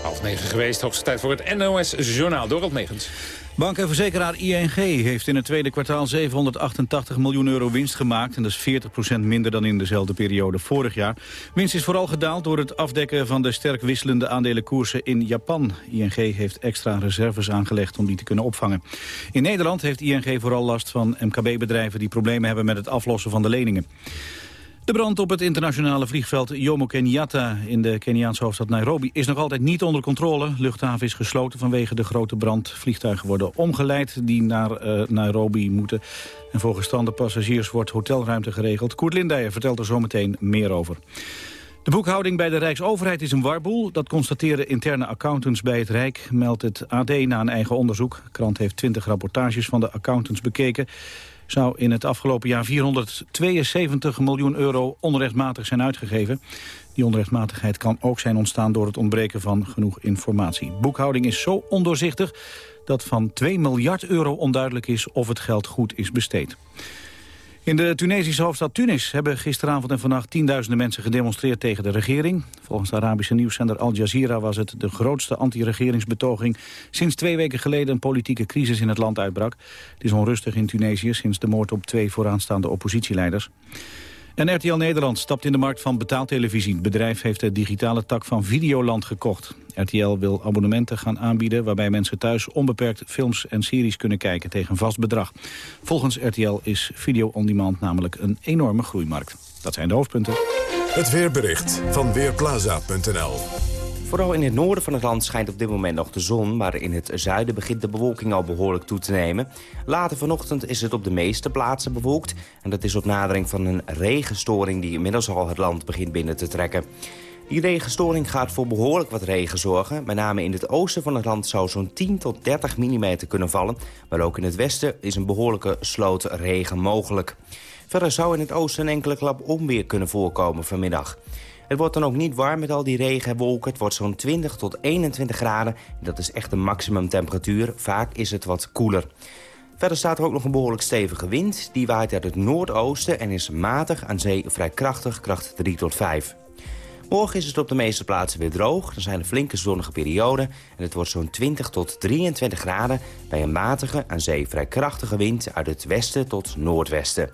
Half negen geweest, hoogste tijd voor het NOS Journaal. Dorot Megens. Bank en verzekeraar ING heeft in het tweede kwartaal 788 miljoen euro winst gemaakt. En dat is 40% minder dan in dezelfde periode vorig jaar. Winst is vooral gedaald door het afdekken van de sterk wisselende aandelenkoersen in Japan. ING heeft extra reserves aangelegd om die te kunnen opvangen. In Nederland heeft ING vooral last van MKB-bedrijven die problemen hebben met het aflossen van de leningen. De brand op het internationale vliegveld Jomo Kenyatta in de Keniaanse hoofdstad Nairobi is nog altijd niet onder controle. Luchthaven is gesloten vanwege de grote brand. Vliegtuigen worden omgeleid die naar uh, Nairobi moeten. En voor gestrande passagiers wordt hotelruimte geregeld. Koert Lindijer vertelt er zometeen meer over. De boekhouding bij de Rijksoverheid is een warboel. Dat constateren interne accountants bij het Rijk, meldt het AD na een eigen onderzoek. De krant heeft 20 rapportages van de accountants bekeken zou in het afgelopen jaar 472 miljoen euro onrechtmatig zijn uitgegeven. Die onrechtmatigheid kan ook zijn ontstaan door het ontbreken van genoeg informatie. Boekhouding is zo ondoorzichtig dat van 2 miljard euro onduidelijk is of het geld goed is besteed. In de Tunesische hoofdstad Tunis hebben gisteravond en vannacht tienduizenden mensen gedemonstreerd tegen de regering. Volgens de Arabische nieuwszender Al Jazeera was het de grootste anti-regeringsbetoging sinds twee weken geleden een politieke crisis in het land uitbrak. Het is onrustig in Tunesië sinds de moord op twee vooraanstaande oppositieleiders. En RTL Nederland stapt in de markt van betaaltelevisie. Het bedrijf heeft de digitale tak van Videoland gekocht. RTL wil abonnementen gaan aanbieden waarbij mensen thuis onbeperkt films en series kunnen kijken tegen een vast bedrag. Volgens RTL is video on demand namelijk een enorme groeimarkt. Dat zijn de hoofdpunten. Het weerbericht van Weerplaza.nl Vooral in het noorden van het land schijnt op dit moment nog de zon... maar in het zuiden begint de bewolking al behoorlijk toe te nemen. Later vanochtend is het op de meeste plaatsen bewolkt... en dat is op nadering van een regenstoring die inmiddels al het land begint binnen te trekken. Die regenstoring gaat voor behoorlijk wat regen zorgen. Met name in het oosten van het land zou zo'n 10 tot 30 mm kunnen vallen. Maar ook in het westen is een behoorlijke sloot regen mogelijk. Verder zou in het oosten een enkele klap onweer kunnen voorkomen vanmiddag. Het wordt dan ook niet warm met al die regen en wolken. Het wordt zo'n 20 tot 21 graden. Dat is echt een maximumtemperatuur. Vaak is het wat koeler. Verder staat er ook nog een behoorlijk stevige wind. Die waait uit het noordoosten en is matig aan zee vrij krachtig, kracht 3 tot 5. Morgen is het op de meeste plaatsen weer droog. Er zijn er flinke zonnige perioden en het wordt zo'n 20 tot 23 graden... bij een matige, aan zee vrij krachtige wind uit het westen tot noordwesten.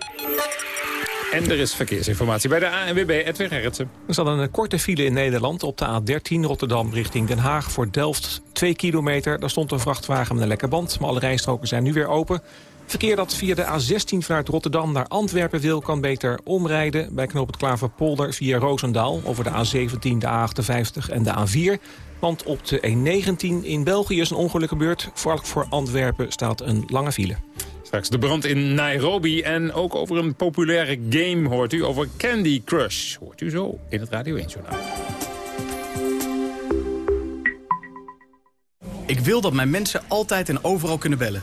En er is verkeersinformatie bij de ANWB, Edwin Gerritsen. Er zat een korte file in Nederland op de A13 Rotterdam richting Den Haag voor Delft. 2 kilometer, daar stond een vrachtwagen met een lekke band, maar alle rijstroken zijn nu weer open. Verkeer dat via de A16 vanuit Rotterdam naar Antwerpen wil... kan beter omrijden bij knoop het Klaverpolder via Roosendaal... over de A17, de A58 en de A4. Want op de E19 in België is een ongeluk gebeurd. Vooral voor Antwerpen staat een lange file. Straks de brand in Nairobi en ook over een populaire game hoort u. Over Candy Crush hoort u zo in het Radio 1 Journaal. Ik wil dat mijn mensen altijd en overal kunnen bellen.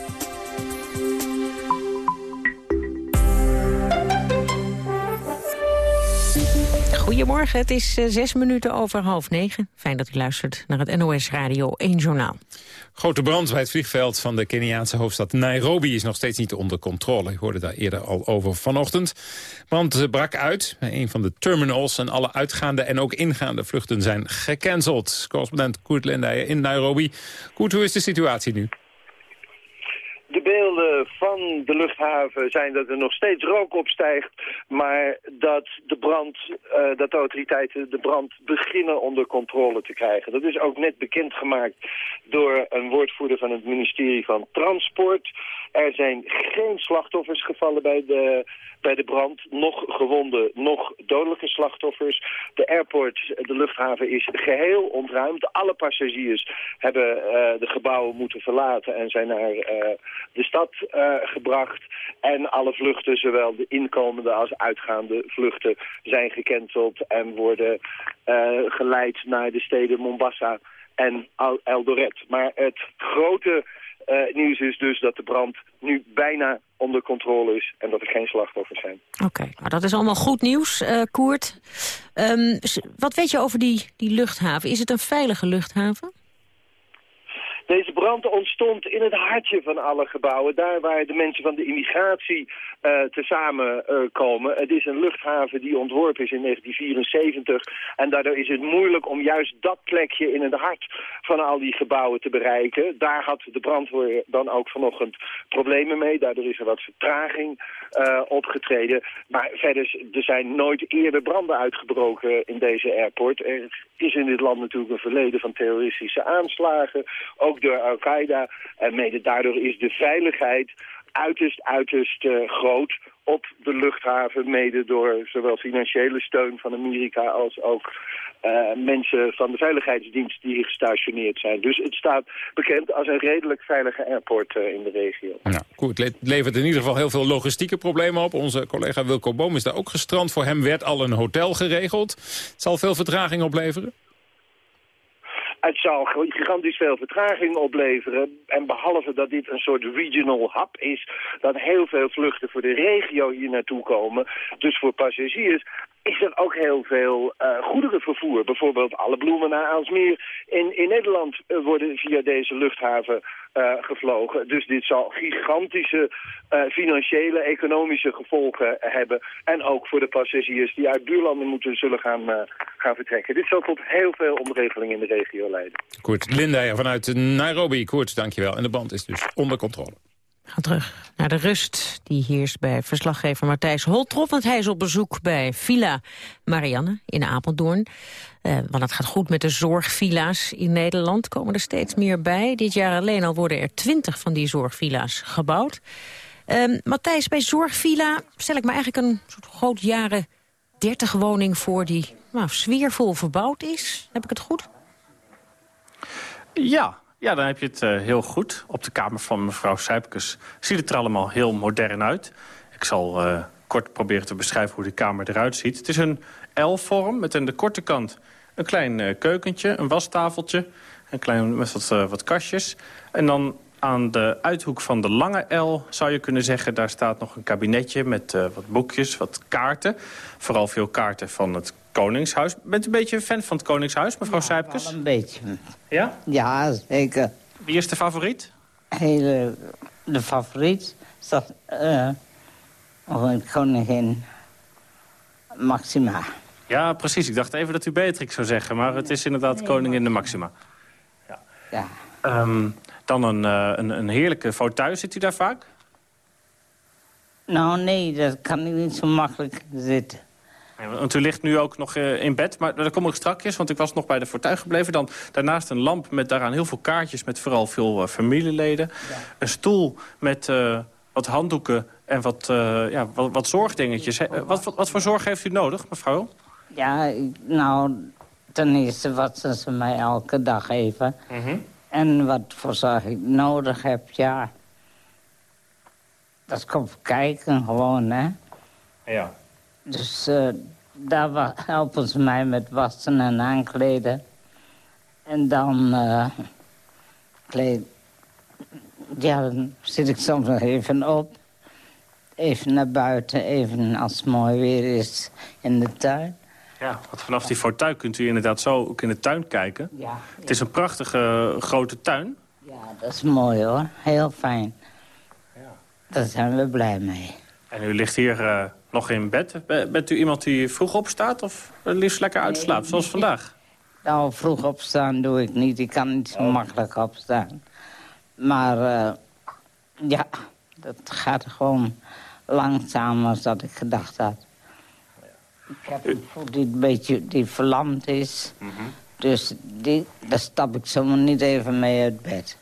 Goedemorgen, het is uh, zes minuten over half negen. Fijn dat u luistert naar het NOS Radio 1 Journaal. Grote brand bij het vliegveld van de Keniaanse hoofdstad Nairobi... is nog steeds niet onder controle. Ik hoorde daar eerder al over vanochtend. Brand brak uit bij een van de terminals... en alle uitgaande en ook ingaande vluchten zijn gecanceld. Correspondent Koert Lendijer in Nairobi. Koert, hoe is de situatie nu? De beelden van de luchthaven zijn dat er nog steeds rook opstijgt, maar dat de brand, uh, dat de autoriteiten de brand beginnen onder controle te krijgen. Dat is ook net bekendgemaakt door een woordvoerder van het ministerie van Transport. Er zijn geen slachtoffers gevallen bij de, bij de brand. Nog gewonden, nog dodelijke slachtoffers. De airport, de luchthaven, is geheel ontruimd. Alle passagiers hebben uh, de gebouwen moeten verlaten en zijn naar uh, de stad uh, gebracht. En alle vluchten, zowel de inkomende als uitgaande vluchten, zijn gecanceld en worden geleid naar de steden Mombasa en Eldoret. Maar het grote uh, nieuws is dus dat de brand nu bijna onder controle is en dat er geen slachtoffers zijn. Oké, okay, nou dat is allemaal goed nieuws, uh, Koert. Um, wat weet je over die, die luchthaven? Is het een veilige luchthaven? Deze brand ontstond in het hartje van alle gebouwen. Daar waar de mensen van de immigratie uh, tezamen uh, komen. Het is een luchthaven die ontworpen is in 1974. En daardoor is het moeilijk om juist dat plekje in het hart van al die gebouwen te bereiken. Daar had de brandweer dan ook vanochtend problemen mee. Daardoor is er wat vertraging uh, opgetreden. Maar verder, er zijn nooit eerder branden uitgebroken in deze airport. Er is in dit land natuurlijk een verleden van terroristische aanslagen. Ook door Al-Qaeda. En mede daardoor is de veiligheid uiterst, uiterst uh, groot op de luchthaven. Mede door zowel financiële steun van Amerika als ook uh, mensen van de veiligheidsdienst die hier gestationeerd zijn. Dus het staat bekend als een redelijk veilige airport uh, in de regio. Nou, goed, het levert in ieder geval heel veel logistieke problemen op. Onze collega Wilco Boom is daar ook gestrand. Voor hem werd al een hotel geregeld. Het zal veel vertraging opleveren? Het zal gigantisch veel vertraging opleveren. En behalve dat dit een soort regional hub is... dat heel veel vluchten voor de regio hier naartoe komen... dus voor passagiers is er ook heel veel uh, goederenvervoer. Bijvoorbeeld alle bloemen naar Aalsmeer in, in Nederland uh, worden via deze luchthaven uh, gevlogen. Dus dit zal gigantische financiële, economische gevolgen hebben. En ook voor de passagiers die uit buurlanden moeten zullen gaan, gaan vertrekken. Dit zal tot heel veel omregeling in de regio leiden. Koert Linda vanuit Nairobi. Koert, dankjewel. En de band is dus onder controle. Ga terug naar de rust die heerst bij verslaggever Matthijs Holtrop. Want hij is op bezoek bij Villa Marianne in Apeldoorn. Uh, want het gaat goed met de zorgvilla's in Nederland. Komen er steeds meer bij. Dit jaar alleen al worden er twintig van die zorgvilla's gebouwd. Uh, Matthijs, bij zorgvilla stel ik me eigenlijk een soort groot jaren 30 woning voor... die nou, sfeervol verbouwd is. Heb ik het goed? Ja, ja, dan heb je het uh, heel goed. Op de kamer van mevrouw Sijpkes ziet het er allemaal heel modern uit. Ik zal uh, kort proberen te beschrijven hoe de kamer eruit ziet. Het is een L-vorm met aan de korte kant een klein uh, keukentje, een wastafeltje... een klein, met wat, wat kastjes. En dan aan de uithoek van de lange L zou je kunnen zeggen... daar staat nog een kabinetje met wat boekjes, wat kaarten. Vooral veel kaarten van het Koningshuis. Bent u een beetje een fan van het Koningshuis, mevrouw ja, Sijpkes? een beetje. Ja? Ja, zeker. Wie is de favoriet? Hele, de favoriet is dat uh, koningin Maxima. Ja, precies. Ik dacht even dat u Beatrix zou zeggen, maar het is inderdaad koningin de Maxima. Ja. ja. Um, dan een, uh, een, een heerlijke fauteuil. Zit u daar vaak? Nou, nee, dat kan niet zo makkelijk zitten. Want u ligt nu ook nog uh, in bed, maar daar kom ik strakjes, want ik was nog bij de fortuin gebleven. Dan daarnaast een lamp met daaraan heel veel kaartjes met vooral veel uh, familieleden. Ja. Een stoel met uh, wat handdoeken en wat, ja, wat, wat zorgdingetjes. Wat, wat, wat, voor zorg heeft u nodig, mevrouw? Ja, nou, ten eerste wat ze mij elke dag geven. Mm -hmm. En wat voor zorg ik nodig heb, ja... Dat komt kijken gewoon, hè. Ja. Dus uh, daar helpen ze mij met wassen en aankleden. En dan uh, kleed... Ja, dan zit ik soms nog even op. Even naar buiten, even als het mooi weer is in de tuin. Ja, want vanaf die fauteuil kunt u inderdaad zo ook in de tuin kijken. Ja, Het is een prachtige grote tuin. Ja, dat is mooi hoor. Heel fijn. Ja. Daar zijn we blij mee. En u ligt hier uh, nog in bed. Bent u iemand die vroeg opstaat of liefst lekker uitslaapt, zoals vandaag? Nou, vroeg opstaan doe ik niet. Ik kan niet zo oh. makkelijk opstaan. Maar uh, ja, dat gaat gewoon langzamer dan dat ik gedacht had. Ik heb een voet die een beetje die verlamd is. Mm -hmm. Dus die, daar stap ik zomaar niet even mee uit bed.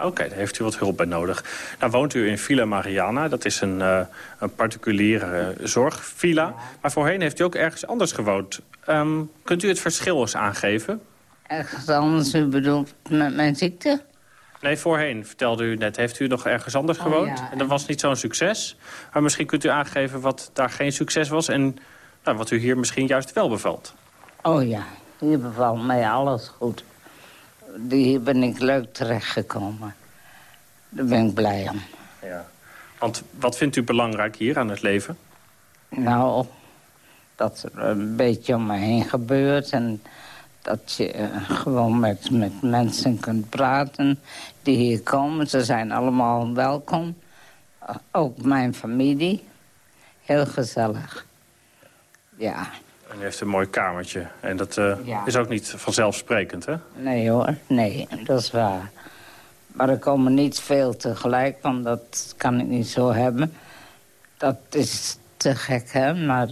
Oké, okay, daar heeft u wat hulp bij nodig. Nou woont u in Villa Mariana. Dat is een, uh, een particuliere uh, zorgvilla. Maar voorheen heeft u ook ergens anders gewoond. Um, kunt u het verschil eens aangeven? Ergens anders, u bedoelt met mijn ziekte? Nee, voorheen, vertelde u net. Heeft u nog ergens anders oh, gewoond? Ja. En dat was niet zo'n succes. Maar misschien kunt u aangeven wat daar geen succes was... en nou, wat u hier misschien juist wel bevalt. Oh ja, hier bevalt mij alles goed hier ben ik leuk terechtgekomen. Daar ben ik blij om. Ja. Want wat vindt u belangrijk hier aan het leven? Nou, dat er een beetje om me heen gebeurt... en dat je uh, gewoon met, met mensen kunt praten die hier komen. Ze zijn allemaal welkom. Uh, ook mijn familie. Heel gezellig. Ja. En u heeft een mooi kamertje. En dat uh, ja. is ook niet vanzelfsprekend, hè? Nee hoor, nee, dat is waar. Maar er komen niet veel tegelijk, want dat kan ik niet zo hebben. Dat is te gek, hè? Maar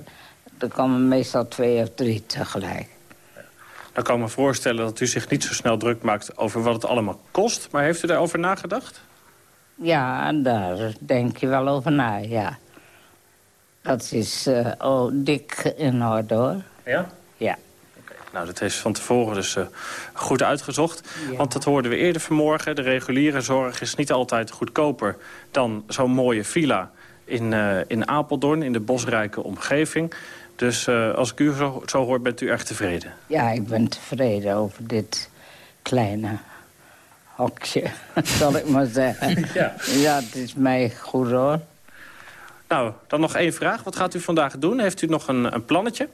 er komen meestal twee of drie tegelijk. Dan kan ik me voorstellen dat u zich niet zo snel druk maakt over wat het allemaal kost. Maar heeft u daarover nagedacht? Ja, daar denk je wel over na, ja. Dat is uh, oh, dik in orde, hoor. Ja? Ja. Okay. Nou, dat heeft van tevoren dus uh, goed uitgezocht. Ja. Want dat hoorden we eerder vanmorgen. De reguliere zorg is niet altijd goedkoper dan zo'n mooie villa in, uh, in Apeldoorn, in de bosrijke omgeving. Dus als ik u zo, zo hoor, bent u erg tevreden? Ja, ik ben tevreden over dit kleine hokje, zal ik maar zeggen. ja. ja, het is mij goed hoor. Nou, dan nog één vraag. Wat gaat u vandaag doen? Heeft u nog een, een plannetje?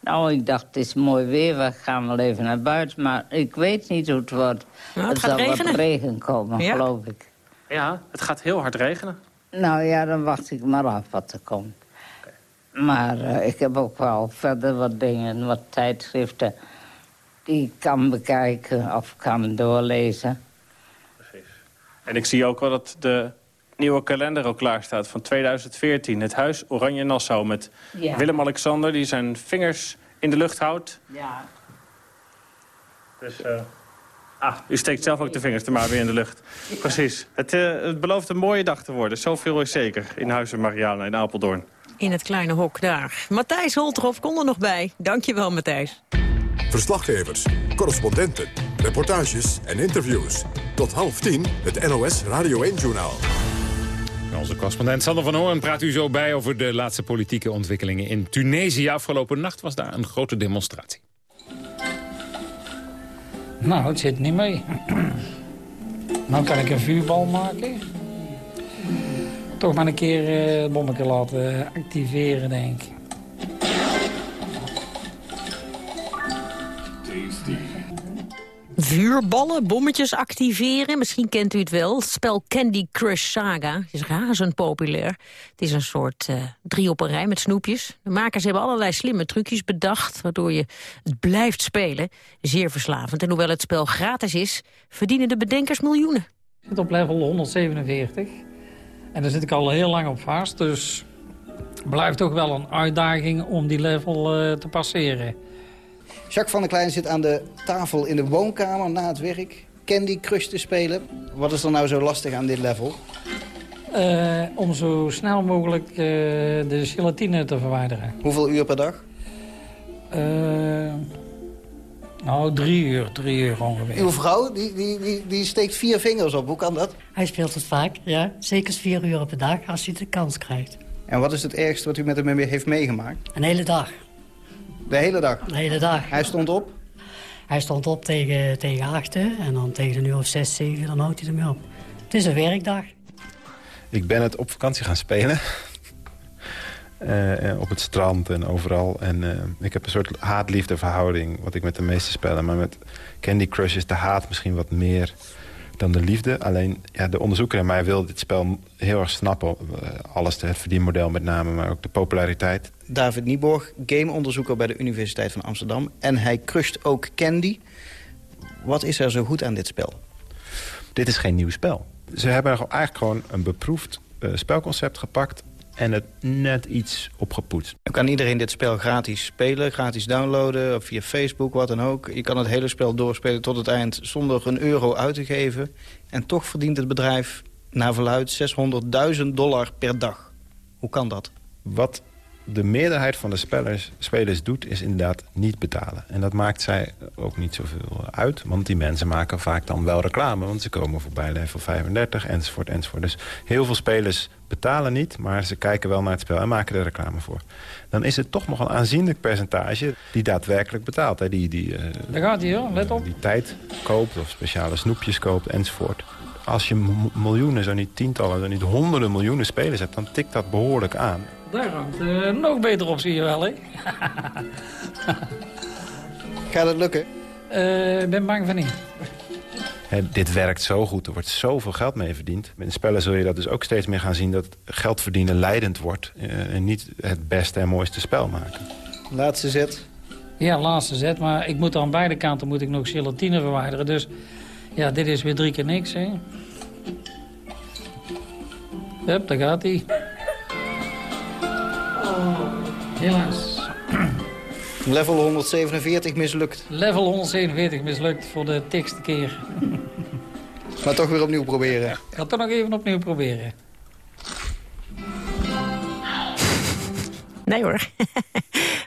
Nou, ik dacht, het is mooi weer, we gaan wel even naar buiten. Maar ik weet niet hoe het wordt. Nou, het er zal regenen. wat regen komen, ja. geloof ik. Ja, het gaat heel hard regenen. Nou ja, dan wacht ik maar af wat er komt. Okay. Maar uh, ik heb ook wel verder wat dingen, wat tijdschriften... die ik kan bekijken of kan doorlezen. Precies. En ik zie ook wel dat de nieuwe kalender ook klaar staat van 2014. Het huis Oranje Nassau met Ja. Willem-Alexander... die zijn vingers in de lucht houdt. Ja. Dus, eh, ah, u steekt zelf ook de vingers er maar weer in de lucht. Precies. Het, eh, het belooft een mooie dag te worden. Zoveel is zeker in Huizen Mariana in Apeldoorn. In het kleine hok daar. Matthijs Holtrop kon er nog bij. Dankjewel, Matthijs. Verslaggevers, correspondenten, reportages en interviews. Tot half tien het NOS Radio 1-journaal. Onze correspondent Sander van Hoorn praat u zo bij over de laatste politieke ontwikkelingen in Tunesië. Afgelopen nacht was daar een grote demonstratie. Nou, het zit niet mee. nou kan ik een vuurbal maken. Toch maar een keer eh, het bommetje laten activeren, denk ik. Vuurballen, bommetjes activeren. Misschien kent u het wel. Het spel Candy Crush Saga is razend populair. Het is een soort eh, drie op een rij met snoepjes. De makers hebben allerlei slimme trucjes bedacht... waardoor je het blijft spelen. Zeer verslavend. En hoewel het spel gratis is, verdienen de bedenkers miljoenen. Ik zit op level 147. En daar zit ik al heel lang op vast. Dus blijft toch wel een uitdaging om die level eh, te passeren. Jacques van der Klein zit aan de tafel in de woonkamer na het werk. Candy Crush te spelen. Wat is er nou zo lastig aan dit level? Eh, om zo snel mogelijk eh, de gelatine te verwijderen. Hoeveel uur per dag? Eh, nou, drie uur, drie uur ongeveer. Uw vrouw die, die, die, die steekt vier vingers op. Hoe kan dat? Hij speelt het vaak, ja. Zeker vier uur per dag als hij de kans krijgt. En wat is het ergste wat u met hem heeft meegemaakt? Een hele dag. De hele dag? De hele dag. Hij stond op? Hij stond op tegen, tegen achten en dan tegen een uur of zes, zeven, dan houdt hij ermee op. Het is een werkdag. Ik ben het op vakantie gaan spelen. Eh, eh, op het strand en overal. En eh, ik heb een soort haat-liefde verhouding... wat ik met de meeste spellen. Maar met Candy Crush is de haat misschien wat meer dan de liefde. Alleen ja, de onderzoeker in mij wil dit spel heel erg snappen. Alles, het verdienmodel met name, maar ook de populariteit. David Nieborg, gameonderzoeker bij de Universiteit van Amsterdam. En hij crusht ook Candy. Wat is er zo goed aan dit spel? Dit is geen nieuw spel. Ze hebben eigenlijk gewoon een beproefd eh, spelconcept gepakt... en het net iets opgepoetst. Dan kan iedereen dit spel gratis spelen, gratis downloaden... of via Facebook, wat dan ook. Je kan het hele spel doorspelen tot het eind zonder een euro uit te geven. En toch verdient het bedrijf naar verluid 600.000 dollar per dag. Hoe kan dat? Wat de meerderheid van de spelers, spelers doet, is inderdaad niet betalen. En dat maakt zij ook niet zoveel uit. Want die mensen maken vaak dan wel reclame. Want ze komen voorbij level 35, enzovoort, enzovoort. Dus heel veel spelers betalen niet, maar ze kijken wel naar het spel en maken er reclame voor. Dan is het toch nog een aanzienlijk percentage die daadwerkelijk betaalt. Hè? Die, die, eh, Daar gaat hij hoor, let op. die tijd koopt of speciale snoepjes koopt enzovoort. Als je miljoenen, zo niet tientallen, zo niet honderden miljoenen spelers hebt... dan tikt dat behoorlijk aan. Daar hangt eh, nog beter op, zie je wel, hè? Gaat het lukken? Eh, Ik ben bang van niet. Dit werkt zo goed, er wordt zoveel geld mee verdiend. Met spellen zul je dat dus ook steeds meer gaan zien... dat geld verdienen leidend wordt eh, en niet het beste en mooiste spel maken. Laatste zet. Ja, laatste zet, maar ik moet aan beide kanten moet ik nog gelatine verwijderen. Dus ja, dit is weer drie keer niks, hè. Hup, daar gaat hij. Helaas. Level 147 mislukt. Level 147 mislukt voor de tikste keer. Maar toch weer opnieuw proberen. Ik ga het toch nog even opnieuw proberen. Nee hoor.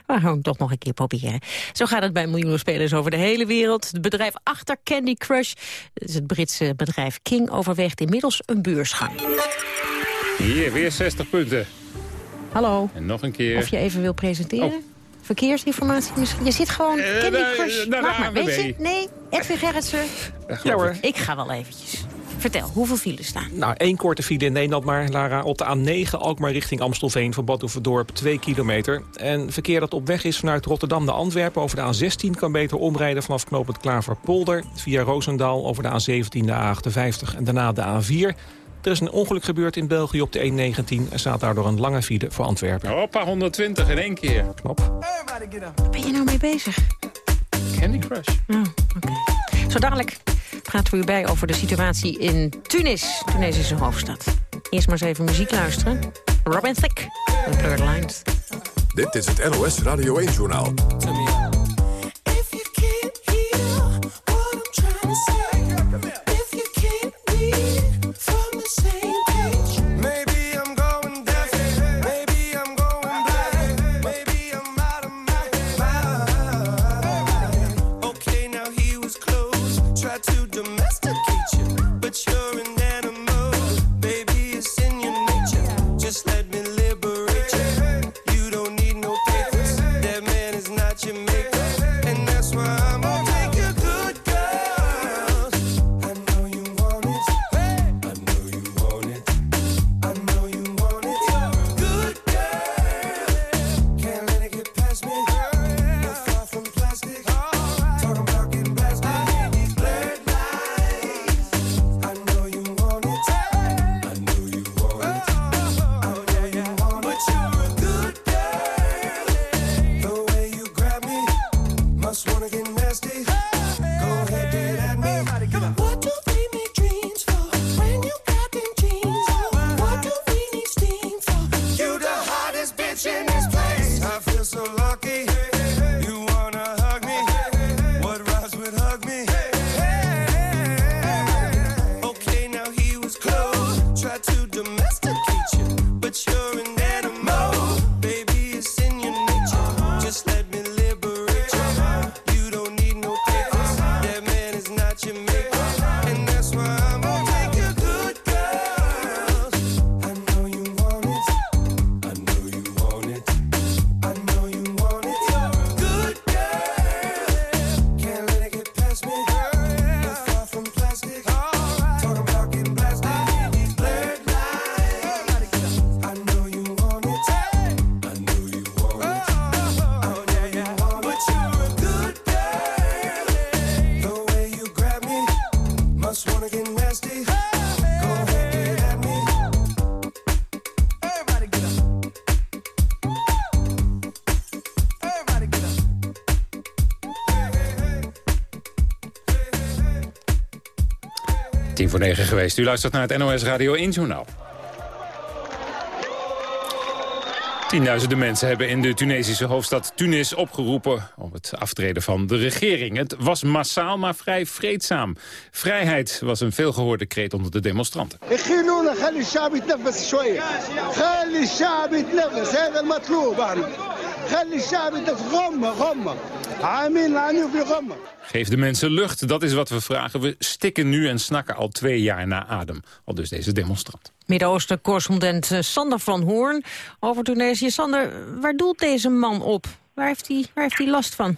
We gaan het toch nog een keer proberen. Zo gaat het bij miljoenen spelers over de hele wereld. Het bedrijf achter Candy Crush, dat is het Britse bedrijf King, overweegt inmiddels een beursgang. Hier, weer 60 punten. Hallo. En nog een keer. Of je even wil presenteren? Oh. Verkeersinformatie misschien? Je zit gewoon Eh, Candy nee, Crush. Laat maar, weet ANWB. je? Nee, Edwin Gerritsen. Ja hoor. Ik ga wel eventjes. Vertel, hoeveel files staan? Nou, één korte file in Nederland maar, Lara. Op de A9 Alkmaar richting Amstelveen van Badhoevedorp 2 kilometer. En verkeer dat op weg is vanuit Rotterdam naar Antwerpen... over de A16 kan beter omrijden vanaf knooppunt Klaverpolder... via Roosendaal over de A17, de A58 en daarna de A4... Er is een ongeluk gebeurd in België op de E19. Er staat daardoor een lange file voor Antwerpen. Hoppa, 120 in één keer. Knop. Waar ben je nou mee bezig? Candy Crush. Oh, oké. Zo dadelijk praten we u bij over de situatie in Tunis, Tunesische hoofdstad. Eerst maar eens even muziek luisteren. Robin Thicke, The Blurred Lines. Dit is het NOS Radio 1-journaal. dancing. geweest. U luistert naar het NOS Radio 1 Journaal. Tienduizenden mensen hebben in de Tunesische hoofdstad Tunis opgeroepen om het aftreden van de regering. Het was massaal, maar vrij vreedzaam. Vrijheid was een veelgehoorde kreet onder de demonstranten. Geef de mensen lucht, dat is wat we vragen. We stikken nu en snakken al twee jaar naar adem. Al dus deze demonstrant. Midden-Oosten-correspondent eh, Sander van Hoorn over Tunesië. Sander, waar doelt deze man op? Waar heeft hij, waar heeft hij last van?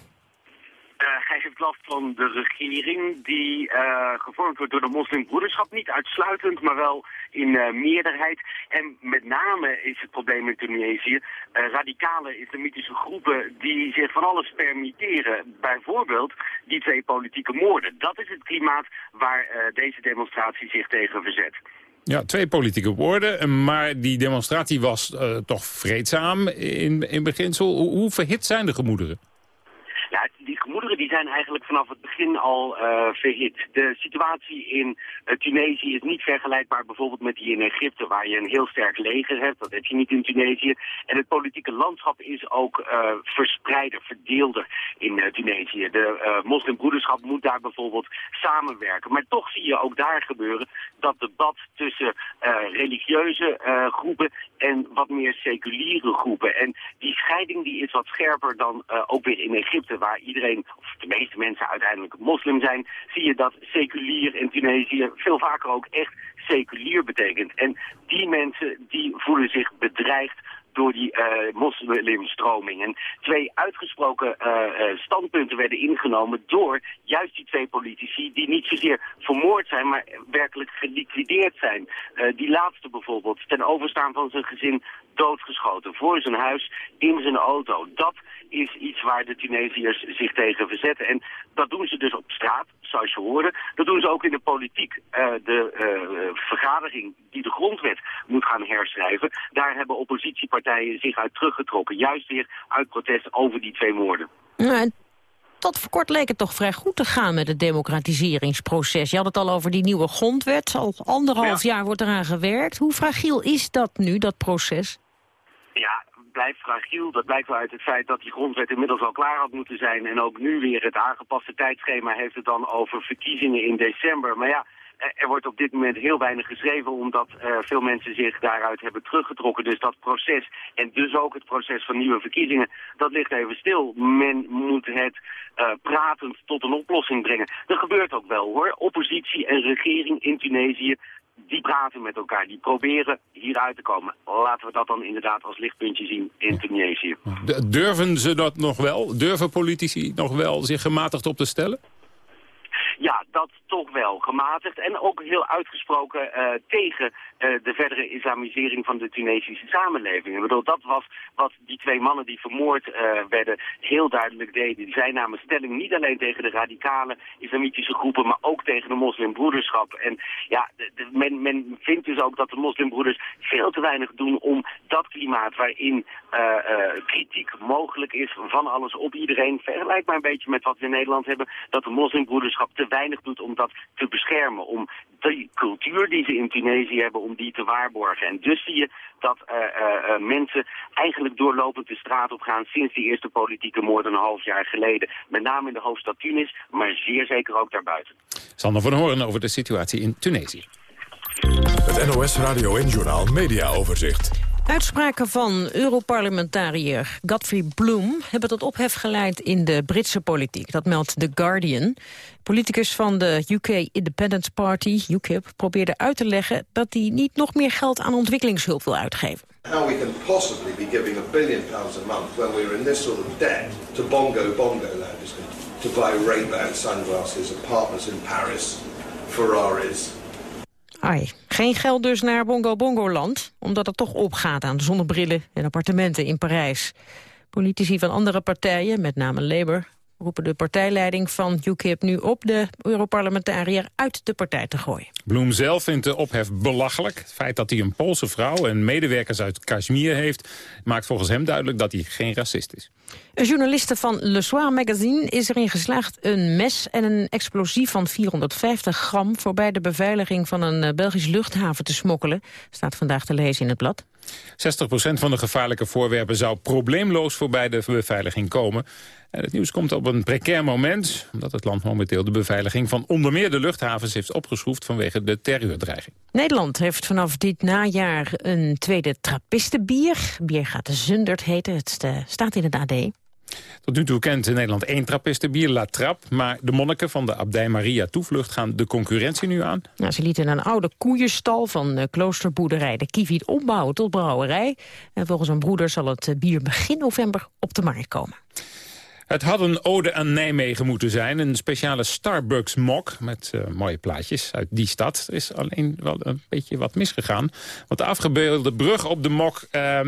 Last van de regering die uh, gevormd wordt door de moslimbroederschap. Niet uitsluitend, maar wel in uh, meerderheid. En met name is het probleem in Tunesië radicale islamitische groepen die zich van alles permitteren. Bijvoorbeeld die twee politieke moorden. Dat is het klimaat waar deze demonstratie zich tegen verzet. Ja, twee politieke woorden, maar die demonstratie was uh, toch vreedzaam in, in beginsel. Hoe, hoe verhit zijn de gemoederen? Ja, die gemoederen die zijn eigenlijk vanaf het begin al uh, verhit. De situatie in uh, Tunesië is niet vergelijkbaar bijvoorbeeld met die in Egypte... waar je een heel sterk leger hebt, dat heb je niet in Tunesië. En het politieke landschap is ook uh, verspreider, verdeelder in Tunesië. De moslimbroederschap moet daar bijvoorbeeld samenwerken. Maar toch zie je ook daar gebeuren dat debat tussen religieuze groepen... en wat meer seculiere groepen. En die scheiding die is wat scherper dan ook weer in Egypte... waar iedereen, de meeste mensen uiteindelijk moslim zijn, zie je dat seculier in Tunesië veel vaker ook echt seculier betekent. En die mensen die voelen zich bedreigd door die uh, moslimstroming. En twee uitgesproken uh, standpunten werden ingenomen door juist die twee politici... die niet zozeer vermoord zijn, maar werkelijk geliquideerd zijn. Die laatste bijvoorbeeld, ten overstaan van zijn gezin doodgeschoten. Voor zijn huis, in zijn auto. Dat is iets waar de Tunesiërs zich tegen verzetten. En dat doen ze dus op straat, zoals je hoorde. Dat doen ze ook in de politiek. De vergadering die de grondwet moet gaan herschrijven... daar hebben oppositiepartijen zich uit teruggetrokken. Juist weer uit protest over die twee moorden. tot voor kort leek het toch vrij goed te gaan met het democratiseringsproces. Je had het al over die nieuwe grondwet. Al anderhalf jaar wordt eraan gewerkt. Hoe fragiel is dat nu, dat proces? Ja, blijft fragiel. Dat blijkt wel uit het feit dat die grondwet inmiddels al klaar had moeten zijn. En ook nu weer het aangepaste tijdschema heeft het dan over verkiezingen in december. Maar ja, er wordt op dit moment heel weinig geschreven omdat uh, veel mensen zich daaruit hebben teruggetrokken. Dus dat proces en dus ook het proces van nieuwe verkiezingen, dat ligt even stil. Men moet het uh, pratend tot een oplossing brengen. Dat gebeurt ook wel hoor. Oppositie en regering in Tunesië die praten met elkaar, die proberen hieruit te komen. Laten we dat dan inderdaad als lichtpuntje zien in Tunesië. Durven ze dat nog wel? Durven politici nog wel zich gematigd op te stellen? Ja, dat toch wel. Gematigd en ook heel uitgesproken uh, tegen uh, de verdere islamisering van de Tunesische samenleving. Ik bedoel, dat was wat die twee mannen die vermoord uh, werden heel duidelijk deden. Zij namen stelling niet alleen tegen de radicale islamitische groepen, maar ook tegen de moslimbroederschap. En ja, men, men vindt dus ook dat de moslimbroeders veel te weinig doen om dat klimaat waarin kritiek mogelijk is van alles op iedereen. Vergelijk maar een beetje met wat we in Nederland hebben, dat de moslimbroederschap weinig doet om dat te beschermen. Om die cultuur die ze in Tunesië hebben, om die te waarborgen. En dus zie je dat uh, uh, mensen eigenlijk doorlopend de straat op gaan sinds die eerste politieke moord een half jaar geleden. Met name in de hoofdstad Tunis, maar zeer zeker ook daarbuiten. Sander van Horen over de situatie in Tunesië. Het NOS Radio en Journal Media Overzicht. Uitspraken van Europarlementariër Godfrey Bloom hebben tot ophef geleid in de Britse politiek. Dat meldt The Guardian. Politicus van de UK Independence Party, UKIP, probeerde uit te leggen dat hij niet nog meer geld aan ontwikkelingshulp wil uitgeven. How we can possibly be giving a billion pounds a month when we're in this sort of debt to bongo bongo land to buy Ray-Ban sunglasses, apartments in Paris, Ferraris, Ai, geen geld dus naar Bongo Bongo Land, omdat het toch opgaat aan zonnebrillen en appartementen in Parijs. Politici van andere partijen, met name Labour, roepen de partijleiding van UKIP nu op de Europarlementariër uit de partij te gooien. Bloem zelf vindt de ophef belachelijk. Het feit dat hij een Poolse vrouw en medewerkers uit Kashmir heeft... maakt volgens hem duidelijk dat hij geen racist is. Een journaliste van Le Soir magazine is erin geslaagd een mes en een explosief van 450 gram voorbij de beveiliging van een eh, Belgisch luchthaven te smokkelen. Staat vandaag te lezen in het blad. 60% van de gevaarlijke voorwerpen zou probleemloos voorbij de beveiliging komen. En het nieuws komt op een precair moment, omdat het land momenteel de beveiliging van onder meer de luchthavens heeft opgeschroefd vanwege de terreurdreiging. Nederland heeft vanaf dit najaar een tweede trappistenbier. Bier gaat de Zundert heten, het staat in het AD. Tot nu toe kent Nederland één trappistenbier, La Trap. Maar de monniken van de abdij Maria Toevlucht gaan de concurrentie nu aan. Nou, ze lieten een oude koeienstal van de kloosterboerderij de Kiviet opbouwen tot brouwerij. En volgens een broeder zal het bier begin november op de markt komen. Het had een ode aan Nijmegen moeten zijn. Een speciale Starbucks-mok met uh, mooie plaatjes uit die stad. Er is alleen wel een beetje wat misgegaan. Want de afgebeelde brug op de mok... Uh,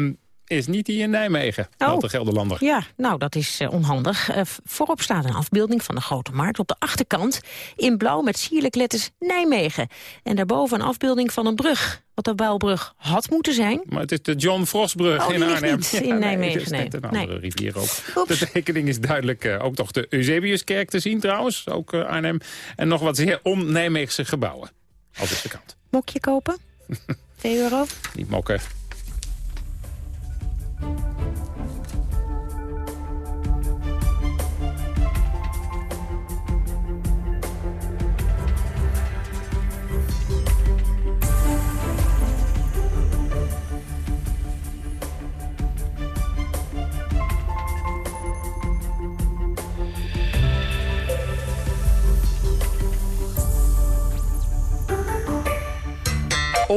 is niet die in Nijmegen, oh. de Gelderlander. Ja, nou, dat is uh, onhandig. Uh, voorop staat een afbeelding van de Grote Markt. Op de achterkant in blauw met sierlijk letters Nijmegen. En daarboven een afbeelding van een brug. Wat de Bijlbrug had moeten zijn. Maar het is de John Frostbrug oh, in Arnhem. Niet in Nijmegen, nee. Het is een andere nee. rivier ook. De tekening is duidelijk uh, ook toch de Eusebiuskerk te zien trouwens. Ook Arnhem. En nog wat zeer on-Nijmeegse gebouwen. Al is bekend. Mokje kopen? 2 euro? Niet mokken.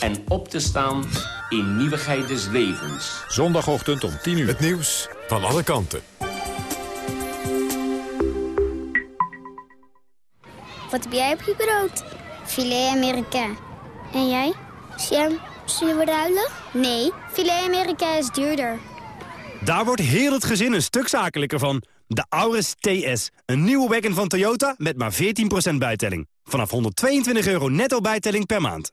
en op te staan in nieuwigheid des levens. Zondagochtend om 10 uur. Het nieuws van alle kanten. Wat heb jij op je brood? Filet Amerika. En jij? Sam, zullen we ruilen? Nee, filet Amerika is duurder. Daar wordt heel het gezin een stuk zakelijker van. De Auris TS. Een nieuwe wagon van Toyota met maar 14% bijtelling. Vanaf 122 euro netto bijtelling per maand.